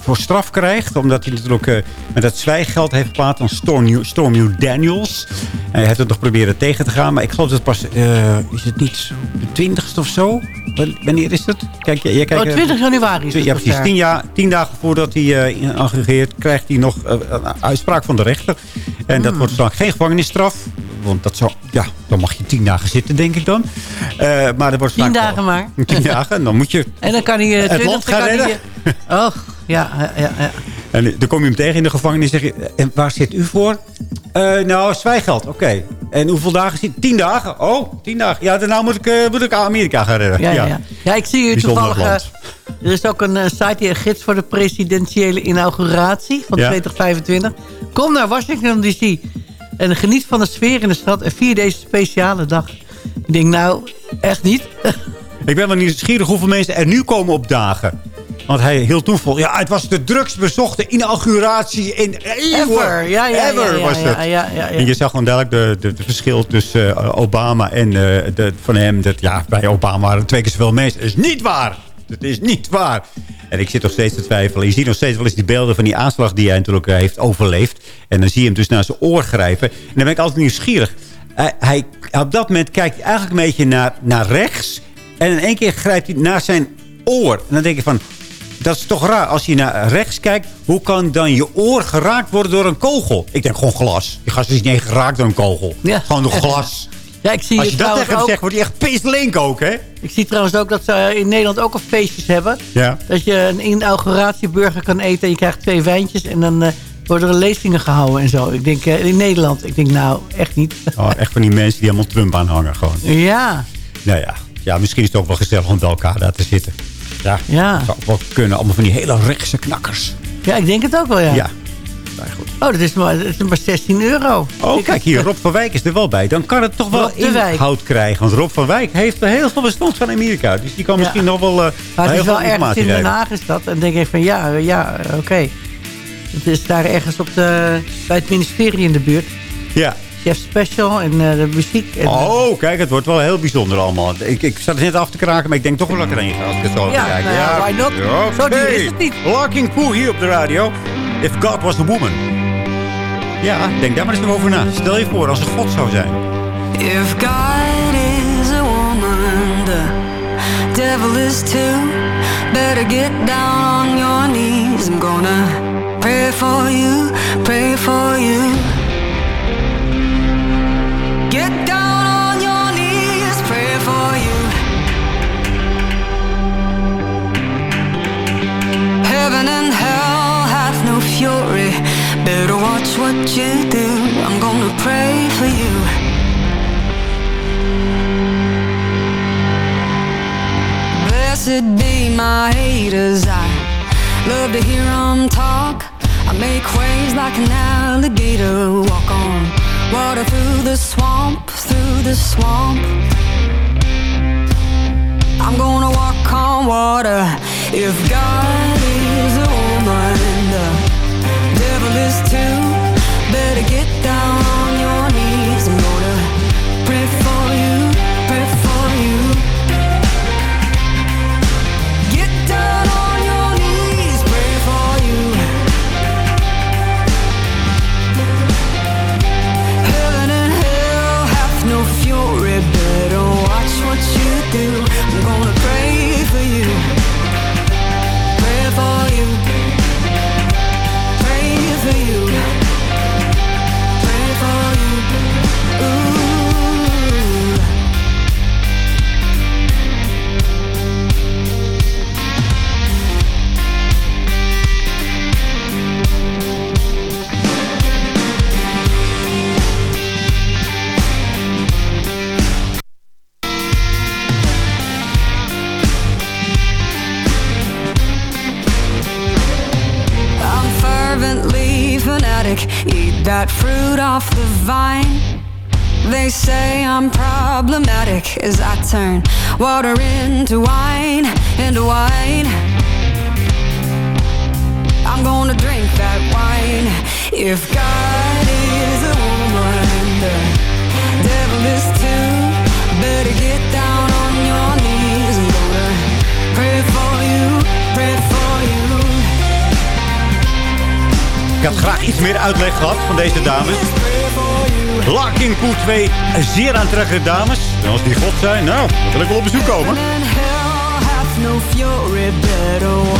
voor straf krijgt. Omdat hij natuurlijk met dat zwijggeld heeft geplaatst aan Stormy, Stormy Daniels. En hij heeft het nog proberen tegen te gaan. Maar ik geloof dat het pas, is het niet zo, de 20ste of zo? Wan- Wanneer is het? Kijk, jij, jij kijkt, Oh, 20 januari is het Ja, pas precies. Tien, jaar, tien dagen voordat hij uh, inaugurageert, krijgt hij nog eh, een uitspraak van de rechter. En Hmm. dat wordt straks geen gevangenisstraf. Want dat zou, ja, dan mag je tien dagen zitten, denk ik dan. Eh, maar er wordt Tien dagen maar. Tien dagen, en dan moet je En dan kan hij... eh, het 20 land dan gaan redden. hij, ja, ja, ja, ja. En dan kom je hem tegen in de gevangenis en zeg je... En waar zit u voor? Eh, nou, zwijgeld, oké. En hoeveel dagen zit Tien dagen? Oh, tien dagen. Ja, daarna moet ik, eh, moet ik Amerika gaan redden. Ja, ja, ja. ja, ik zie Bijzonder toevallig... eh, er is ook een eh, site, die een gids voor de presidentiële inauguratie van Ja. 2025. Kom naar Washington D.C. en geniet van de sfeer in de stad en vier deze speciale dag. Ik denk nou, echt niet. Ik ben wel nieuwsgierig hoeveel mensen er nu komen op dagen. Want hij hield toen vol. Ja, het was de drukst bezochte inauguratie in. Ever, ja, ja, Ever ja, was het. En je zag gewoon duidelijk de, de, de verschil tussen eh, Obama en eh, de, van hem. Dat, ja, bij Obama waren er twee keer zoveel mensen. Dat is niet waar. Dat is niet waar. En ik zit nog steeds te twijfelen. Je ziet nog steeds wel eens die beelden van die aanslag die hij natuurlijk eh, heeft overleefd. En dan zie je hem dus naar zijn oor grijpen. En dan ben ik altijd nieuwsgierig. Hij, hij, op dat moment kijkt hij eigenlijk een beetje naar, naar rechts. En in één keer grijpt hij naar zijn oor. En dan denk je van, dat is toch raar. Als je naar rechts kijkt, hoe kan dan je oor geraakt worden door een kogel? Ik denk gewoon glas. Die gast is niet eens geraakt door een kogel. Gewoon door glas. Ja, ik zie Als je dat tegen hem ook- zegt, wordt hij echt pislink ook, hè? Ik zie trouwens ook dat ze in Nederland ook al feestjes hebben. Ja. Dat je een inauguratieburger kan eten en je krijgt twee wijntjes. En dan eh, worden er lezingen gehouden en zo. Ik denk eh, in Nederland, ik denk nou, echt niet. Oh, echt van die mensen die helemaal Trump aanhangen gewoon. Ja, Nou ja, ja, misschien is het ook wel gezellig om bij elkaar daar te zitten. Ja, Ja. zou ook wel kunnen. Allemaal van die hele rechtse knakkers. ja, ik denk het ook wel, ja. Ja. Oh, dat is maar, dat is maar 16 euro. Oh, Ik kijk hier, Rob van Wijk is er wel bij. Dan kan het toch wel inhoud krijgen. Want Rob van Wijk heeft heel veel bestand van Amerika. Dus die kan misschien nog wel eh Maar het is wel veel ergens in Den. Haag is dat. En dan denk ik van ja, eh, ja, eh, oké. Het is daar ergens op de, bij het ministerie in de buurt. Ja. Chef Special en eh, de muziek. En, Oh, kijk, het wordt wel heel bijzonder allemaal. Ik, ik zat er net af te kraken, maar ik denk toch wel dat ik erheen ga als ik het zo Ja, bekijk. nou ja, why not? Ja, Zo duur is het niet. Locking Pooh hier op de radio. If God was a woman. Ja, denk daar maar eens over na. Stel je voor als een god zou zijn. If God is a woman, the devil is too. Better get down on your knees. I'm gonna pray for you, pray for you. To hear them talk. I make waves like an alligator. Walk on Water through the swamp, through the swamp. I'm gonna walk on water. If God is a woman The devil is too. Better get off the vine. They say I'm problematic as I turn water into wine, into wine. I'm gonna drink that wine. If God is a woman, the devil is too. Ik had graag iets meer uitleg gehad van deze dames. Larkin Poe, twee zeer aantrekkelijke dames. En als die god zijn, nou, dan wil ik wel op bezoek komen.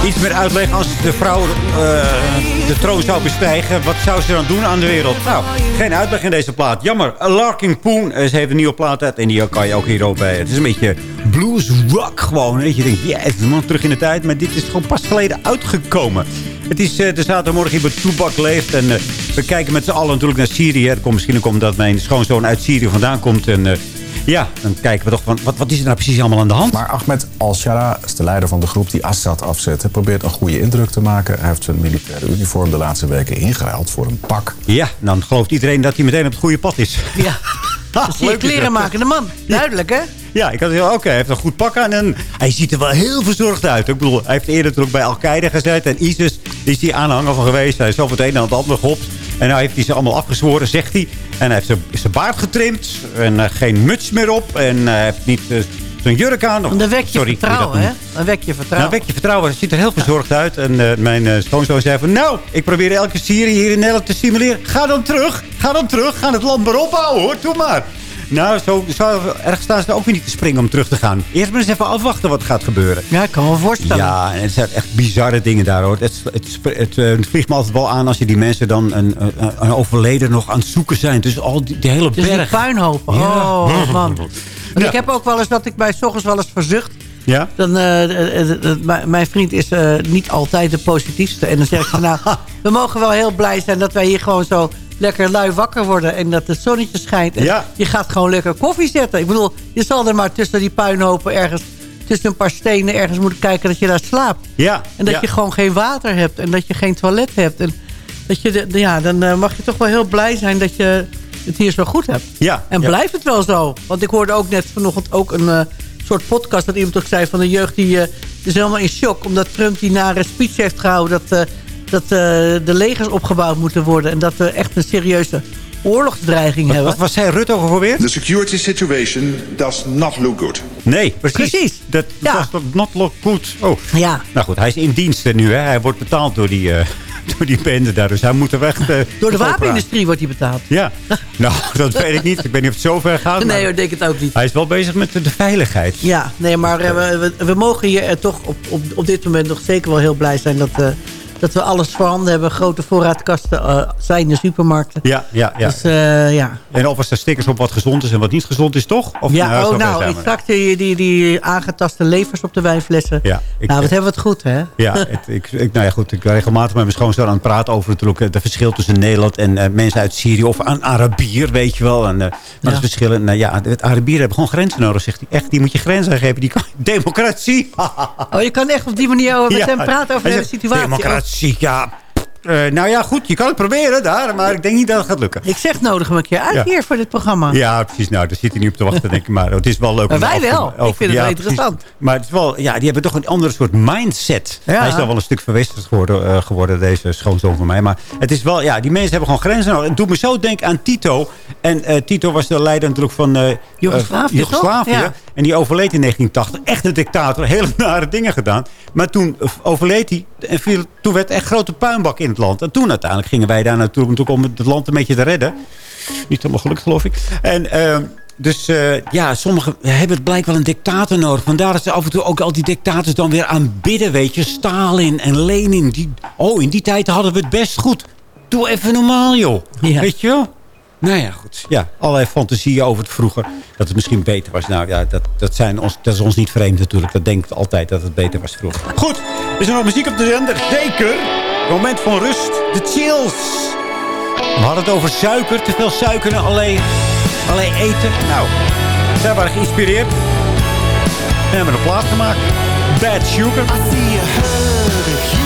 Iets meer uitleg als de vrouw eh, de troon zou bestijgen. Wat zou ze dan doen aan de wereld? Nou, geen uitleg in deze plaat. Jammer. Larkin Poon, eh, ze heeft een nieuwe plaat uit. En die kan je ook hierop bij. Het is een beetje blues rock gewoon. Weet je, je denkt, yes, man, terug in de tijd. Maar dit is gewoon pas geleden uitgekomen. Het is eh, de zaterdagmorgen hier bij Toebak leeft. En eh, we kijken met z'n allen natuurlijk naar Syrië. Dat komt misschien ook omdat mijn schoonzoon uit Syrië vandaan komt. En eh, ja, dan kijken we toch van, wat, wat is er nou precies allemaal aan de hand? Maar Ahmed al-Shara is de leider van de groep die Assad afzet. Hij probeert een goede indruk te maken. Hij heeft zijn militaire uniform de laatste weken ingeruild voor een pak. Ja, dan gelooft iedereen dat hij meteen op het goede pad is. Ja. Dat is een klerenmakende man. Duidelijk, hè? Ja, ik had gezegd, oké, hij heeft een goed pak aan en hij ziet er wel heel verzorgd uit. Ik bedoel, hij heeft eerder natuurlijk bij Al-Qaeda gezet en ISIS is hij aanhanger van geweest. Hij is zelf het een en het ander gehopt. En nou heeft hij ze allemaal afgezworen, zegt hij. En hij heeft zijn- zijn baard getrimd en eh, geen muts meer op. En hij heeft niet eh, zijn jurk aan. Of- Dan wek je Sorry, vertrouwen, hè? Dan wek je vertrouwen. Nou, wek je vertrouwen. Hij ziet er heel verzorgd uit. En eh, mijn eh, schoonzoon zei van... Nou, ik probeer elke Syrië hier in Nederland te simuleren. Ga dan terug. Ga dan terug. Ga het land maar opbouwen, hoor. Doe maar. Nou, zo, zo erg staan ze ook weer niet te springen om terug te gaan. Eerst maar eens even afwachten wat gaat gebeuren. Ja, ik kan me voorstellen. Ja, en het zijn echt bizarre dingen daar hoor. Het, het, het, het, eh, vliegt me altijd wel aan als je die mensen dan een, een, een overleden nog aan het zoeken zijn. Dus al die, die hele Dus die berg. Ja. Oh, man. Ja. Ik heb ook wel eens dat ik bij ochtends wel eens verzucht. Ja? Dan, eh, eh, mijn- vriend is niet altijd de positiefste. En dan zeg ik van nou, we mogen wel heel blij zijn dat wij hier gewoon zo lekker lui wakker worden. En dat het zonnetje schijnt. En Ja. Je gaat gewoon lekker koffie zetten. Ik bedoel, je zal er maar tussen die puinhopen ergens, tussen een paar stenen ergens moeten kijken dat je daar slaapt. Ja. En dat ja. je gewoon geen water hebt. En dat je geen toilet hebt. En dat je de, ja, dan eh, mag je toch wel heel blij zijn dat je het hier zo goed hebt. Ja. En ja. blijft het wel zo? Want ik hoorde ook net vanochtend ook een eh, soort podcast... dat iemand ook zei van de jeugd die eh, is helemaal in shock... omdat Trump die nare speech heeft gehouden... dat, dat eh, de legers opgebouwd moeten worden... en dat we echt een serieuze oorlogsdreiging hebben. Wat, wat zei Rutte ook alweer? The security situation does not look good. Nee, precies. Precies. Dat Ja. was toch not look good. Oh. Ja. Nou goed, hij is in dienst nu. Hè. Hij wordt betaald door die, eh, door die bende daar. Dus hij moet er weg. eh, Door de wapenindustrie wordt hij betaald. Ja. nou, dat weet ik niet. Ik weet niet of het zo ver gaat. Nee hoor, denk het ook niet. Hij is wel bezig met de, de veiligheid. Ja, nee, maar we, we, mogen hier toch op, op, op dit moment nog zeker wel heel blij zijn... dat, eh, dat we alles voorhanden hebben. Grote voorraadkasten eh, zijn de supermarkten. Ja, ja, ja. Dus eh, ja, En of er stickers op wat gezond is en wat niet gezond is, toch? Of, ja, zo oh, nou, ik we. straks die, die, die aangetaste levers op de wijnflessen. Ja, ik- nou, wat hebben we het goed, hè? Ja, het, ik, ik, nou ja, goed. Ik ben regelmatig met mijn schoonzoon aan het praten over natuurlijk het verschil tussen Nederland en eh, mensen uit Syrië of aan Arabier, weet je wel. En, eh maar het verschillen, nou ja, het Arabieren hebben gewoon grenzen nodig, zegt hij. Echt, die moet je grenzen geven. Die kan, democratie. Oh, je kan echt op die manier met Ja, hem praten over de situatie. Democratie, ja. Eh, nou ja, goed, je kan het proberen daar, maar ik denk niet dat het gaat lukken. Ik zeg nodig hem een keer uit Ja. hier voor dit programma. Ja, precies. Nou, daar zit hij niet op te wachten, denk ik. Maar het is wel leuk. Maar wij wel. Ik vind het wel precies. interessant. Maar het is wel, ja, die hebben toch een andere soort mindset. Ja. Hij is dan wel een stuk verwesterd geworden, eh, geworden, deze schoonzoon van mij. Maar het is wel, ja, die mensen hebben gewoon grenzen nodig. Het doet me zo denken aan Tito. En eh, Tito was de leider natuurlijk van Joegoslavië, Joegoslavië. En die overleed in 1980. Echt een dictator. Hele nare dingen gedaan. Maar toen overleed hij. En viel, toen werd er echt grote puinbak in het land. En toen uiteindelijk gingen wij daar naartoe om het land een beetje te redden. Niet helemaal gelukt, geloof ik. En... ehm, dus eh, ja, sommigen hebben het blijkbaar een dictator nodig. Vandaar dat ze af en toe ook al die dictators dan weer aanbidden, weet je. Stalin en Lenin. Die, oh, in die tijd hadden we het best goed. Doe even normaal, joh. Ja. Weet je wel? Nou ja, goed. Ja, allerlei fantasieën over het vroeger. Dat het misschien beter was. Nou ja, dat, dat, zijn ons, dat is ons niet vreemd natuurlijk. Dat denkt altijd dat het beter was vroeger. Goed, is er nog muziek op de zender? Zeker. Moment van rust. De chills. We hadden het over suiker. Te veel suiker en alleen, alleen eten. Nou, zij waren geïnspireerd. En hebben een plaat gemaakt. Bad Sugar. I see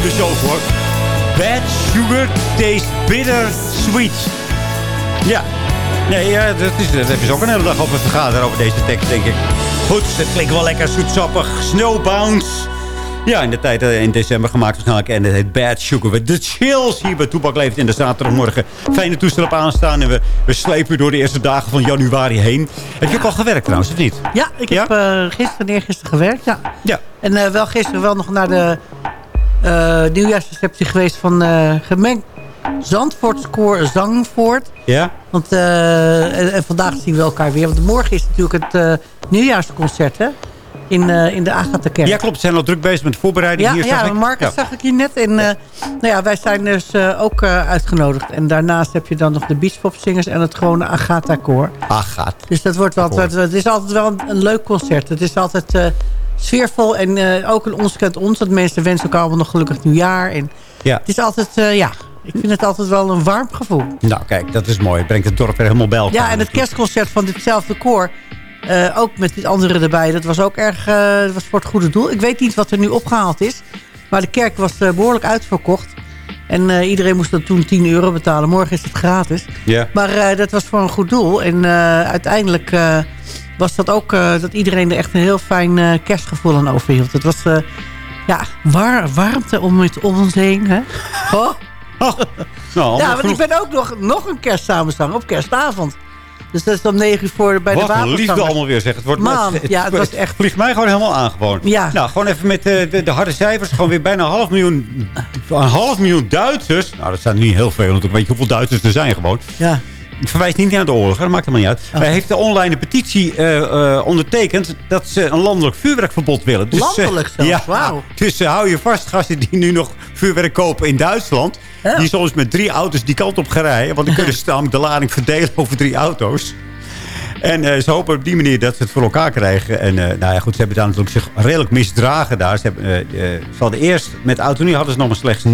filosoof hoor. Bad sugar tastes bitter sweet. Ja. Nee, ja, dat is, dat hebben ze ook een hele dag over vergaderen over deze tekst, denk ik. Goed, het klinkt wel lekker zoetsappig. Snowbounce. Ja, in de tijd eh, in december gemaakt waarschijnlijk. En het heet Bad Sugar. with The chills hier bij Toepak leeft in de zaterdagmorgen. Fijne toestel op aanstaan. En we, we slepen door de eerste dagen van januari heen. Heb je ook al gewerkt trouwens, of niet? Ja, ik heb eh gisteren neergisteren gewerkt, ja. Ja. En eh, wel gisteren wel nog naar de eh nieuwjaarsreceptie geweest van eh gemengd Zandvoortskoor Zangvoort. Ja? Want, eh, en, en vandaag zien we elkaar weer. Want morgen is natuurlijk het nieuwjaarsconcert, hè? In, in de Agatha-kerk. Ja, klopt. Ze zijn al druk bezig met de voorbereiding. Ja, hier, ja zag ik. Marcus Ja. zag ik hier net. En nou ja, wij zijn dus ook uitgenodigd. En daarnaast heb je dan nog de Beachpopzingers en het gewone Agatha-koor. Agatha. Dus dat wordt altijd, het is altijd wel een, een leuk concert. Het is altijd sfeervol en eh, ook een ons kent ons. Dat mensen wensen elkaar allemaal nog gelukkig nieuwjaar. En Ja. Het is altijd, eh, ja, ik vind het altijd wel een warm gevoel. Nou, kijk, dat is mooi. Het brengt het dorp weer helemaal bij elkaar. Ja, en het kerstconcert van ditzelfde koor. eh, ook met dit andere erbij. Dat was ook erg dat was voor het goede doel. Ik weet niet wat er nu opgehaald is. Maar de kerk was eh, behoorlijk uitverkocht. En iedereen moest dan toen 10 euro betalen. Morgen is het gratis. Ja. Maar dat was voor een goed doel. En uiteindelijk was dat ook eh, dat iedereen er echt een heel fijn eh, kerstgevoel aan overhield. Het was eh, ja, war, warmte om, het, om ons heen. Hè? Oh. Nou, ja, want ik ben ook nog, nog een kerstsamenzang op kerstavond. Dus dat is om 9 uur voor bij Wat de een wapenstangers. liefde allemaal weer, zeg. Het wordt Man, het, ja, het was echt... vliegt mij gewoon helemaal aan gewoon. Ja. Nou, gewoon even met de, de harde cijfers. Gewoon weer bijna een half miljoen, een half miljoen Duitsers. Nou, dat zijn niet heel veel. Want ik weet je hoeveel Duitsers er zijn gewoon. Ja. Ik verwijs niet naar de oorlog, dat maakt helemaal niet uit. Hij heeft de online petitie eh, eh, ondertekend dat ze een landelijk vuurwerkverbod willen. Dus, eh, Landelijk zelfs, ja, wauw. Dus hou je vast, gasten die nu nog vuurwerk kopen in Duitsland. Die soms met drie auto's die kant op gaan rijden. Want dan kunnen ze namelijk de lading verdelen over drie auto's. En ze hopen op die manier dat ze het voor elkaar krijgen. En nou ja, goed, ze hebben daar natuurlijk zich redelijk misdragen daar. Ze, hebben, eh, ze hadden eerst, met autonomie hadden ze nog maar slechts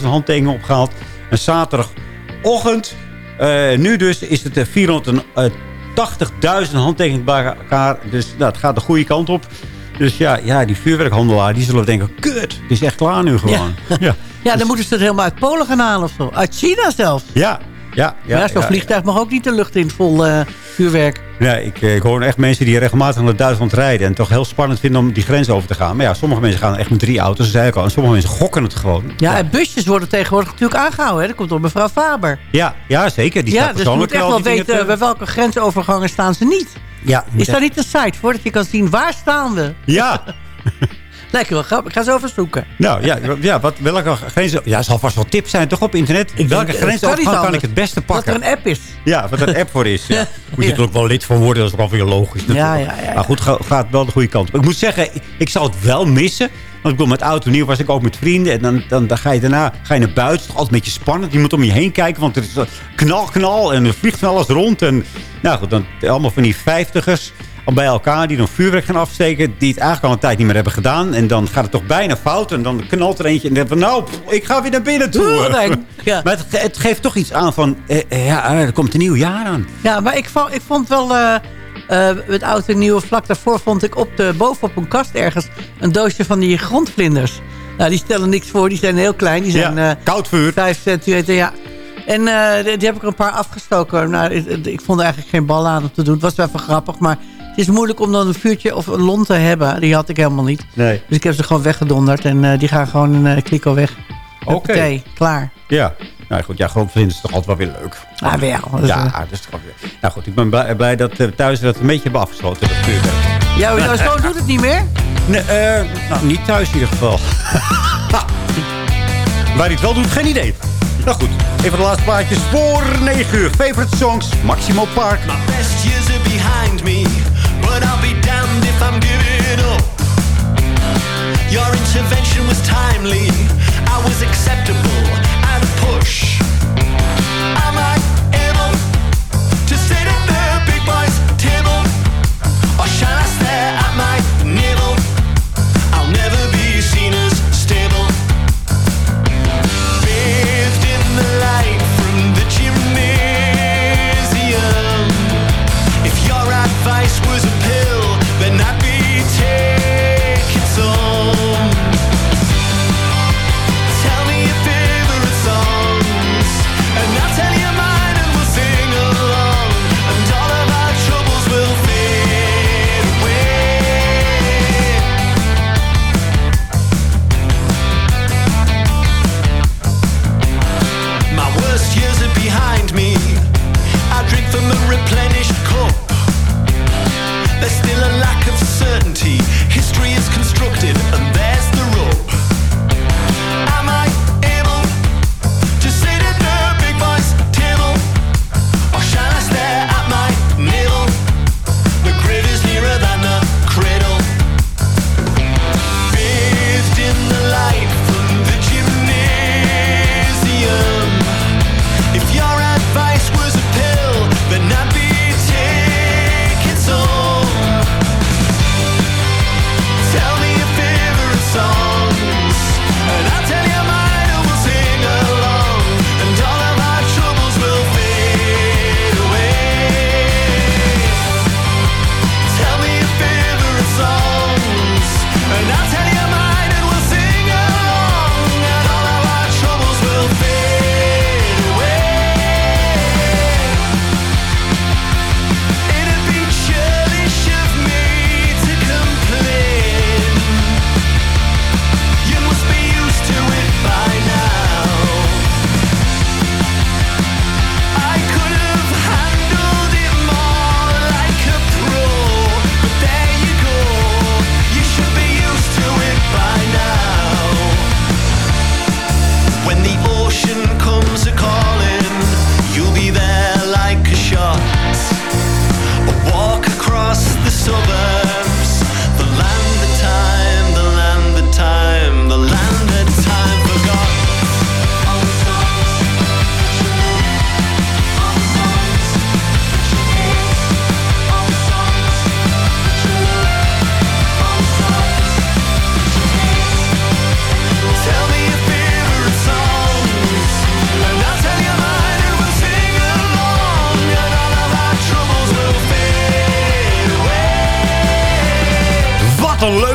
90.000 handtekeningen opgehaald. En zaterdagochtend, eh, nu dus, is het eh, 480.000 handtekeningen bij elkaar. Dus nou, het gaat de goede kant op. Dus ja, ja, die vuurwerkhandelaar, die zullen denken... Kut, het is echt klaar nu gewoon. Ja, Ja, dan moeten ze het helemaal uit Polen gaan halen of zo. Uit China zelfs. ja, ja. Ja, ja, zo'n vliegtuig mag ook niet de lucht in vol eh, vuurwerk. Ja, ik, eh, ik hoor echt mensen die regelmatig naar Duitsland rijden... en toch heel spannend vinden om die grens over te gaan. Maar ja, sommige mensen gaan echt met drie auto's, zei ik al. En sommige mensen gokken het gewoon. Ja, en busjes worden tegenwoordig natuurlijk aangehouden. Hè? Dat komt door mevrouw Faber. Ja, ja zeker. Die ja, staat dus je moet echt wel weten te- bij welke grensovergangen staan ze niet. Ja, Is daar niet een site voor dat je kan zien waar staan we? Ja. Lijkt wel grappig. Ik ga zo even zoeken. Nou ja, ja wat, welke grens... Ja, er zal vast wel tips zijn toch op internet? welke denk, eh, kan grensovergang niet kan ik het beste pakken? Dat er een app is. Ja, wat er een app voor is. Ja. Moet je er ook wel lid van worden, dat is ook wel weer logisch. Ja, ja, ja, ja. Maar goed, ga- gaat wel de goede kant op. Ik moet zeggen, ik, ik zal het wel missen. Want ik bedoel, met oud en nieuw was ik ook met vrienden. En dan, dan, dan ga je daarna ga je naar buiten. Het is toch altijd een beetje spannend. Je moet om je heen kijken, want er is eh, knal, knal. En er vliegt van alles rond. En nou goed, dan allemaal van die vijftigers bij elkaar die dan vuurwerk gaan afsteken. Die het eigenlijk al een tijd niet meer hebben gedaan. En dan gaat het toch bijna fout. En dan knalt er eentje. En dan van, nou, ik ga weer naar binnen toe. Ja. Maar het, het geeft toch iets aan van... eh, eh, ja, eh, er komt een nieuw jaar aan. Ja, maar ik vond, ik vond wel... het oud en nieuwe vlak daarvoor vond ik op de, bovenop een kast ergens... een doosje van die grondvlinders. Nou, die stellen niks voor. Die zijn heel klein. Die zijn Ja, koud vuur. 5 centimeter, ja. En die, die heb ik er een paar afgestoken. Nou, ik, ik vond er eigenlijk geen bal aan om te doen. Het was wel even grappig, maar... Het is moeilijk om dan een vuurtje of een lont te hebben. Die had ik helemaal niet. Nee. Dus ik heb ze gewoon weggedonderd. En eh, die gaan gewoon in uh, kliko weg. Oké. Klaar. Ja. Nou goed, ja, grondvinden is toch altijd wel weer leuk. Ah, wel. Dat is, Ja, eh, dat is toch wel weer... Nou goed, ik ben blij, blij dat we thuis dat een beetje hebben afgesloten. Dat vuurwerk. Jouw jouw zoon doet het niet meer? Nee, eh, nou, niet thuis in ieder geval. Waar hij het wel doet, geen idee. Nou goed, even de laatste plaatjes voor 9 uur. Favorite songs, Maximo Park. best years are behind me, but I'll be damned if I'm giving up. Your intervention was timely, I was acceptable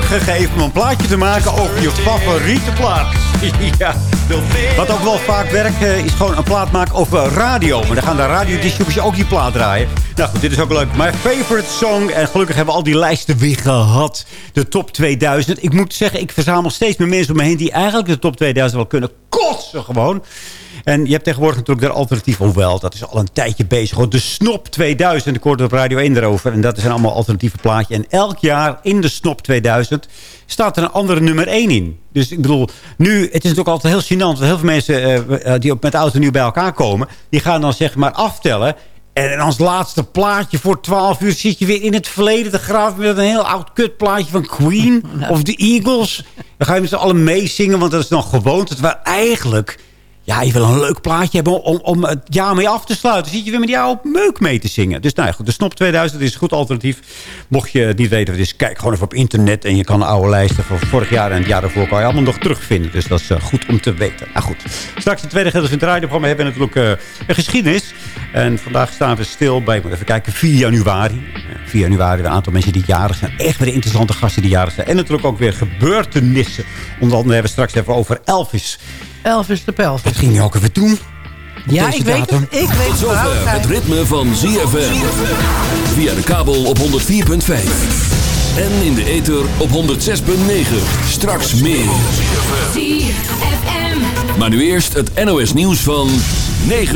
gegeven om een plaatje te maken over je favoriete plaat. ja. Wat ook wel vaak werkt, eh, is gewoon een plaat maken over radio. Maar dan gaan de radiodistributors ook die plaat draaien. Nou goed, dit is ook leuk. My favorite song. En gelukkig hebben we al die lijsten weer gehad. De top 2000. Ik moet zeggen, ik verzamel steeds meer mensen om me heen... die eigenlijk de top 2000 wel kunnen kotsen gewoon. En je hebt tegenwoordig natuurlijk de alternatief. Hoewel, dat is al een tijdje bezig. De Snop 2000. Ik hoorde op Radio 1 erover. En dat een allemaal alternatieve plaatje. En elk jaar in de Snop 2000 staat er een andere nummer 1 in. Dus ik bedoel, nu, het is natuurlijk altijd heel gênant. Want heel veel mensen eh, eh, die op met de auto nu bij elkaar komen... die gaan dan zeg maar aftellen... En als laatste plaatje voor 12 uur zit je weer in het verleden te graven... met een heel oud kutplaatje van Queen of de Eagles. Dan ga je met z'n allen meezingen, want dat is nog gewoond. Het waar eigenlijk... Ja, je wil een leuk plaatje hebben om, om het jaar mee af te sluiten. Zit je weer met die oude meuk mee te zingen. Dus nou ja, goed, de Snop 2000 is een goed alternatief. Mocht je het niet weten wat is, kijk gewoon even op internet. En je kan de oude lijsten van vorig jaar en het jaar daarvoor... kan je allemaal nog terugvinden. Dus dat is eh, goed om te weten. Nou goed, straks de tweede gedeelte van het radioprogramma... hebben we natuurlijk eh, een geschiedenis. En vandaag staan we stil bij, even kijken, 4 januari. Eh, 4 januari, een aantal mensen die jarig zijn. Echt weer interessante gasten die jarig zijn. En natuurlijk ook weer gebeurtenissen. Onder andere hebben we straks even over Elvis... Elvis de Pelvis. Wat ging je ook even doen? Ja, deze ik weet het. Ik weet Tot het. zover het ritme van ZFM. Via de kabel op 104.5. En in de ether op 106.9. Straks meer. Maar nu eerst het NOS nieuws van 9.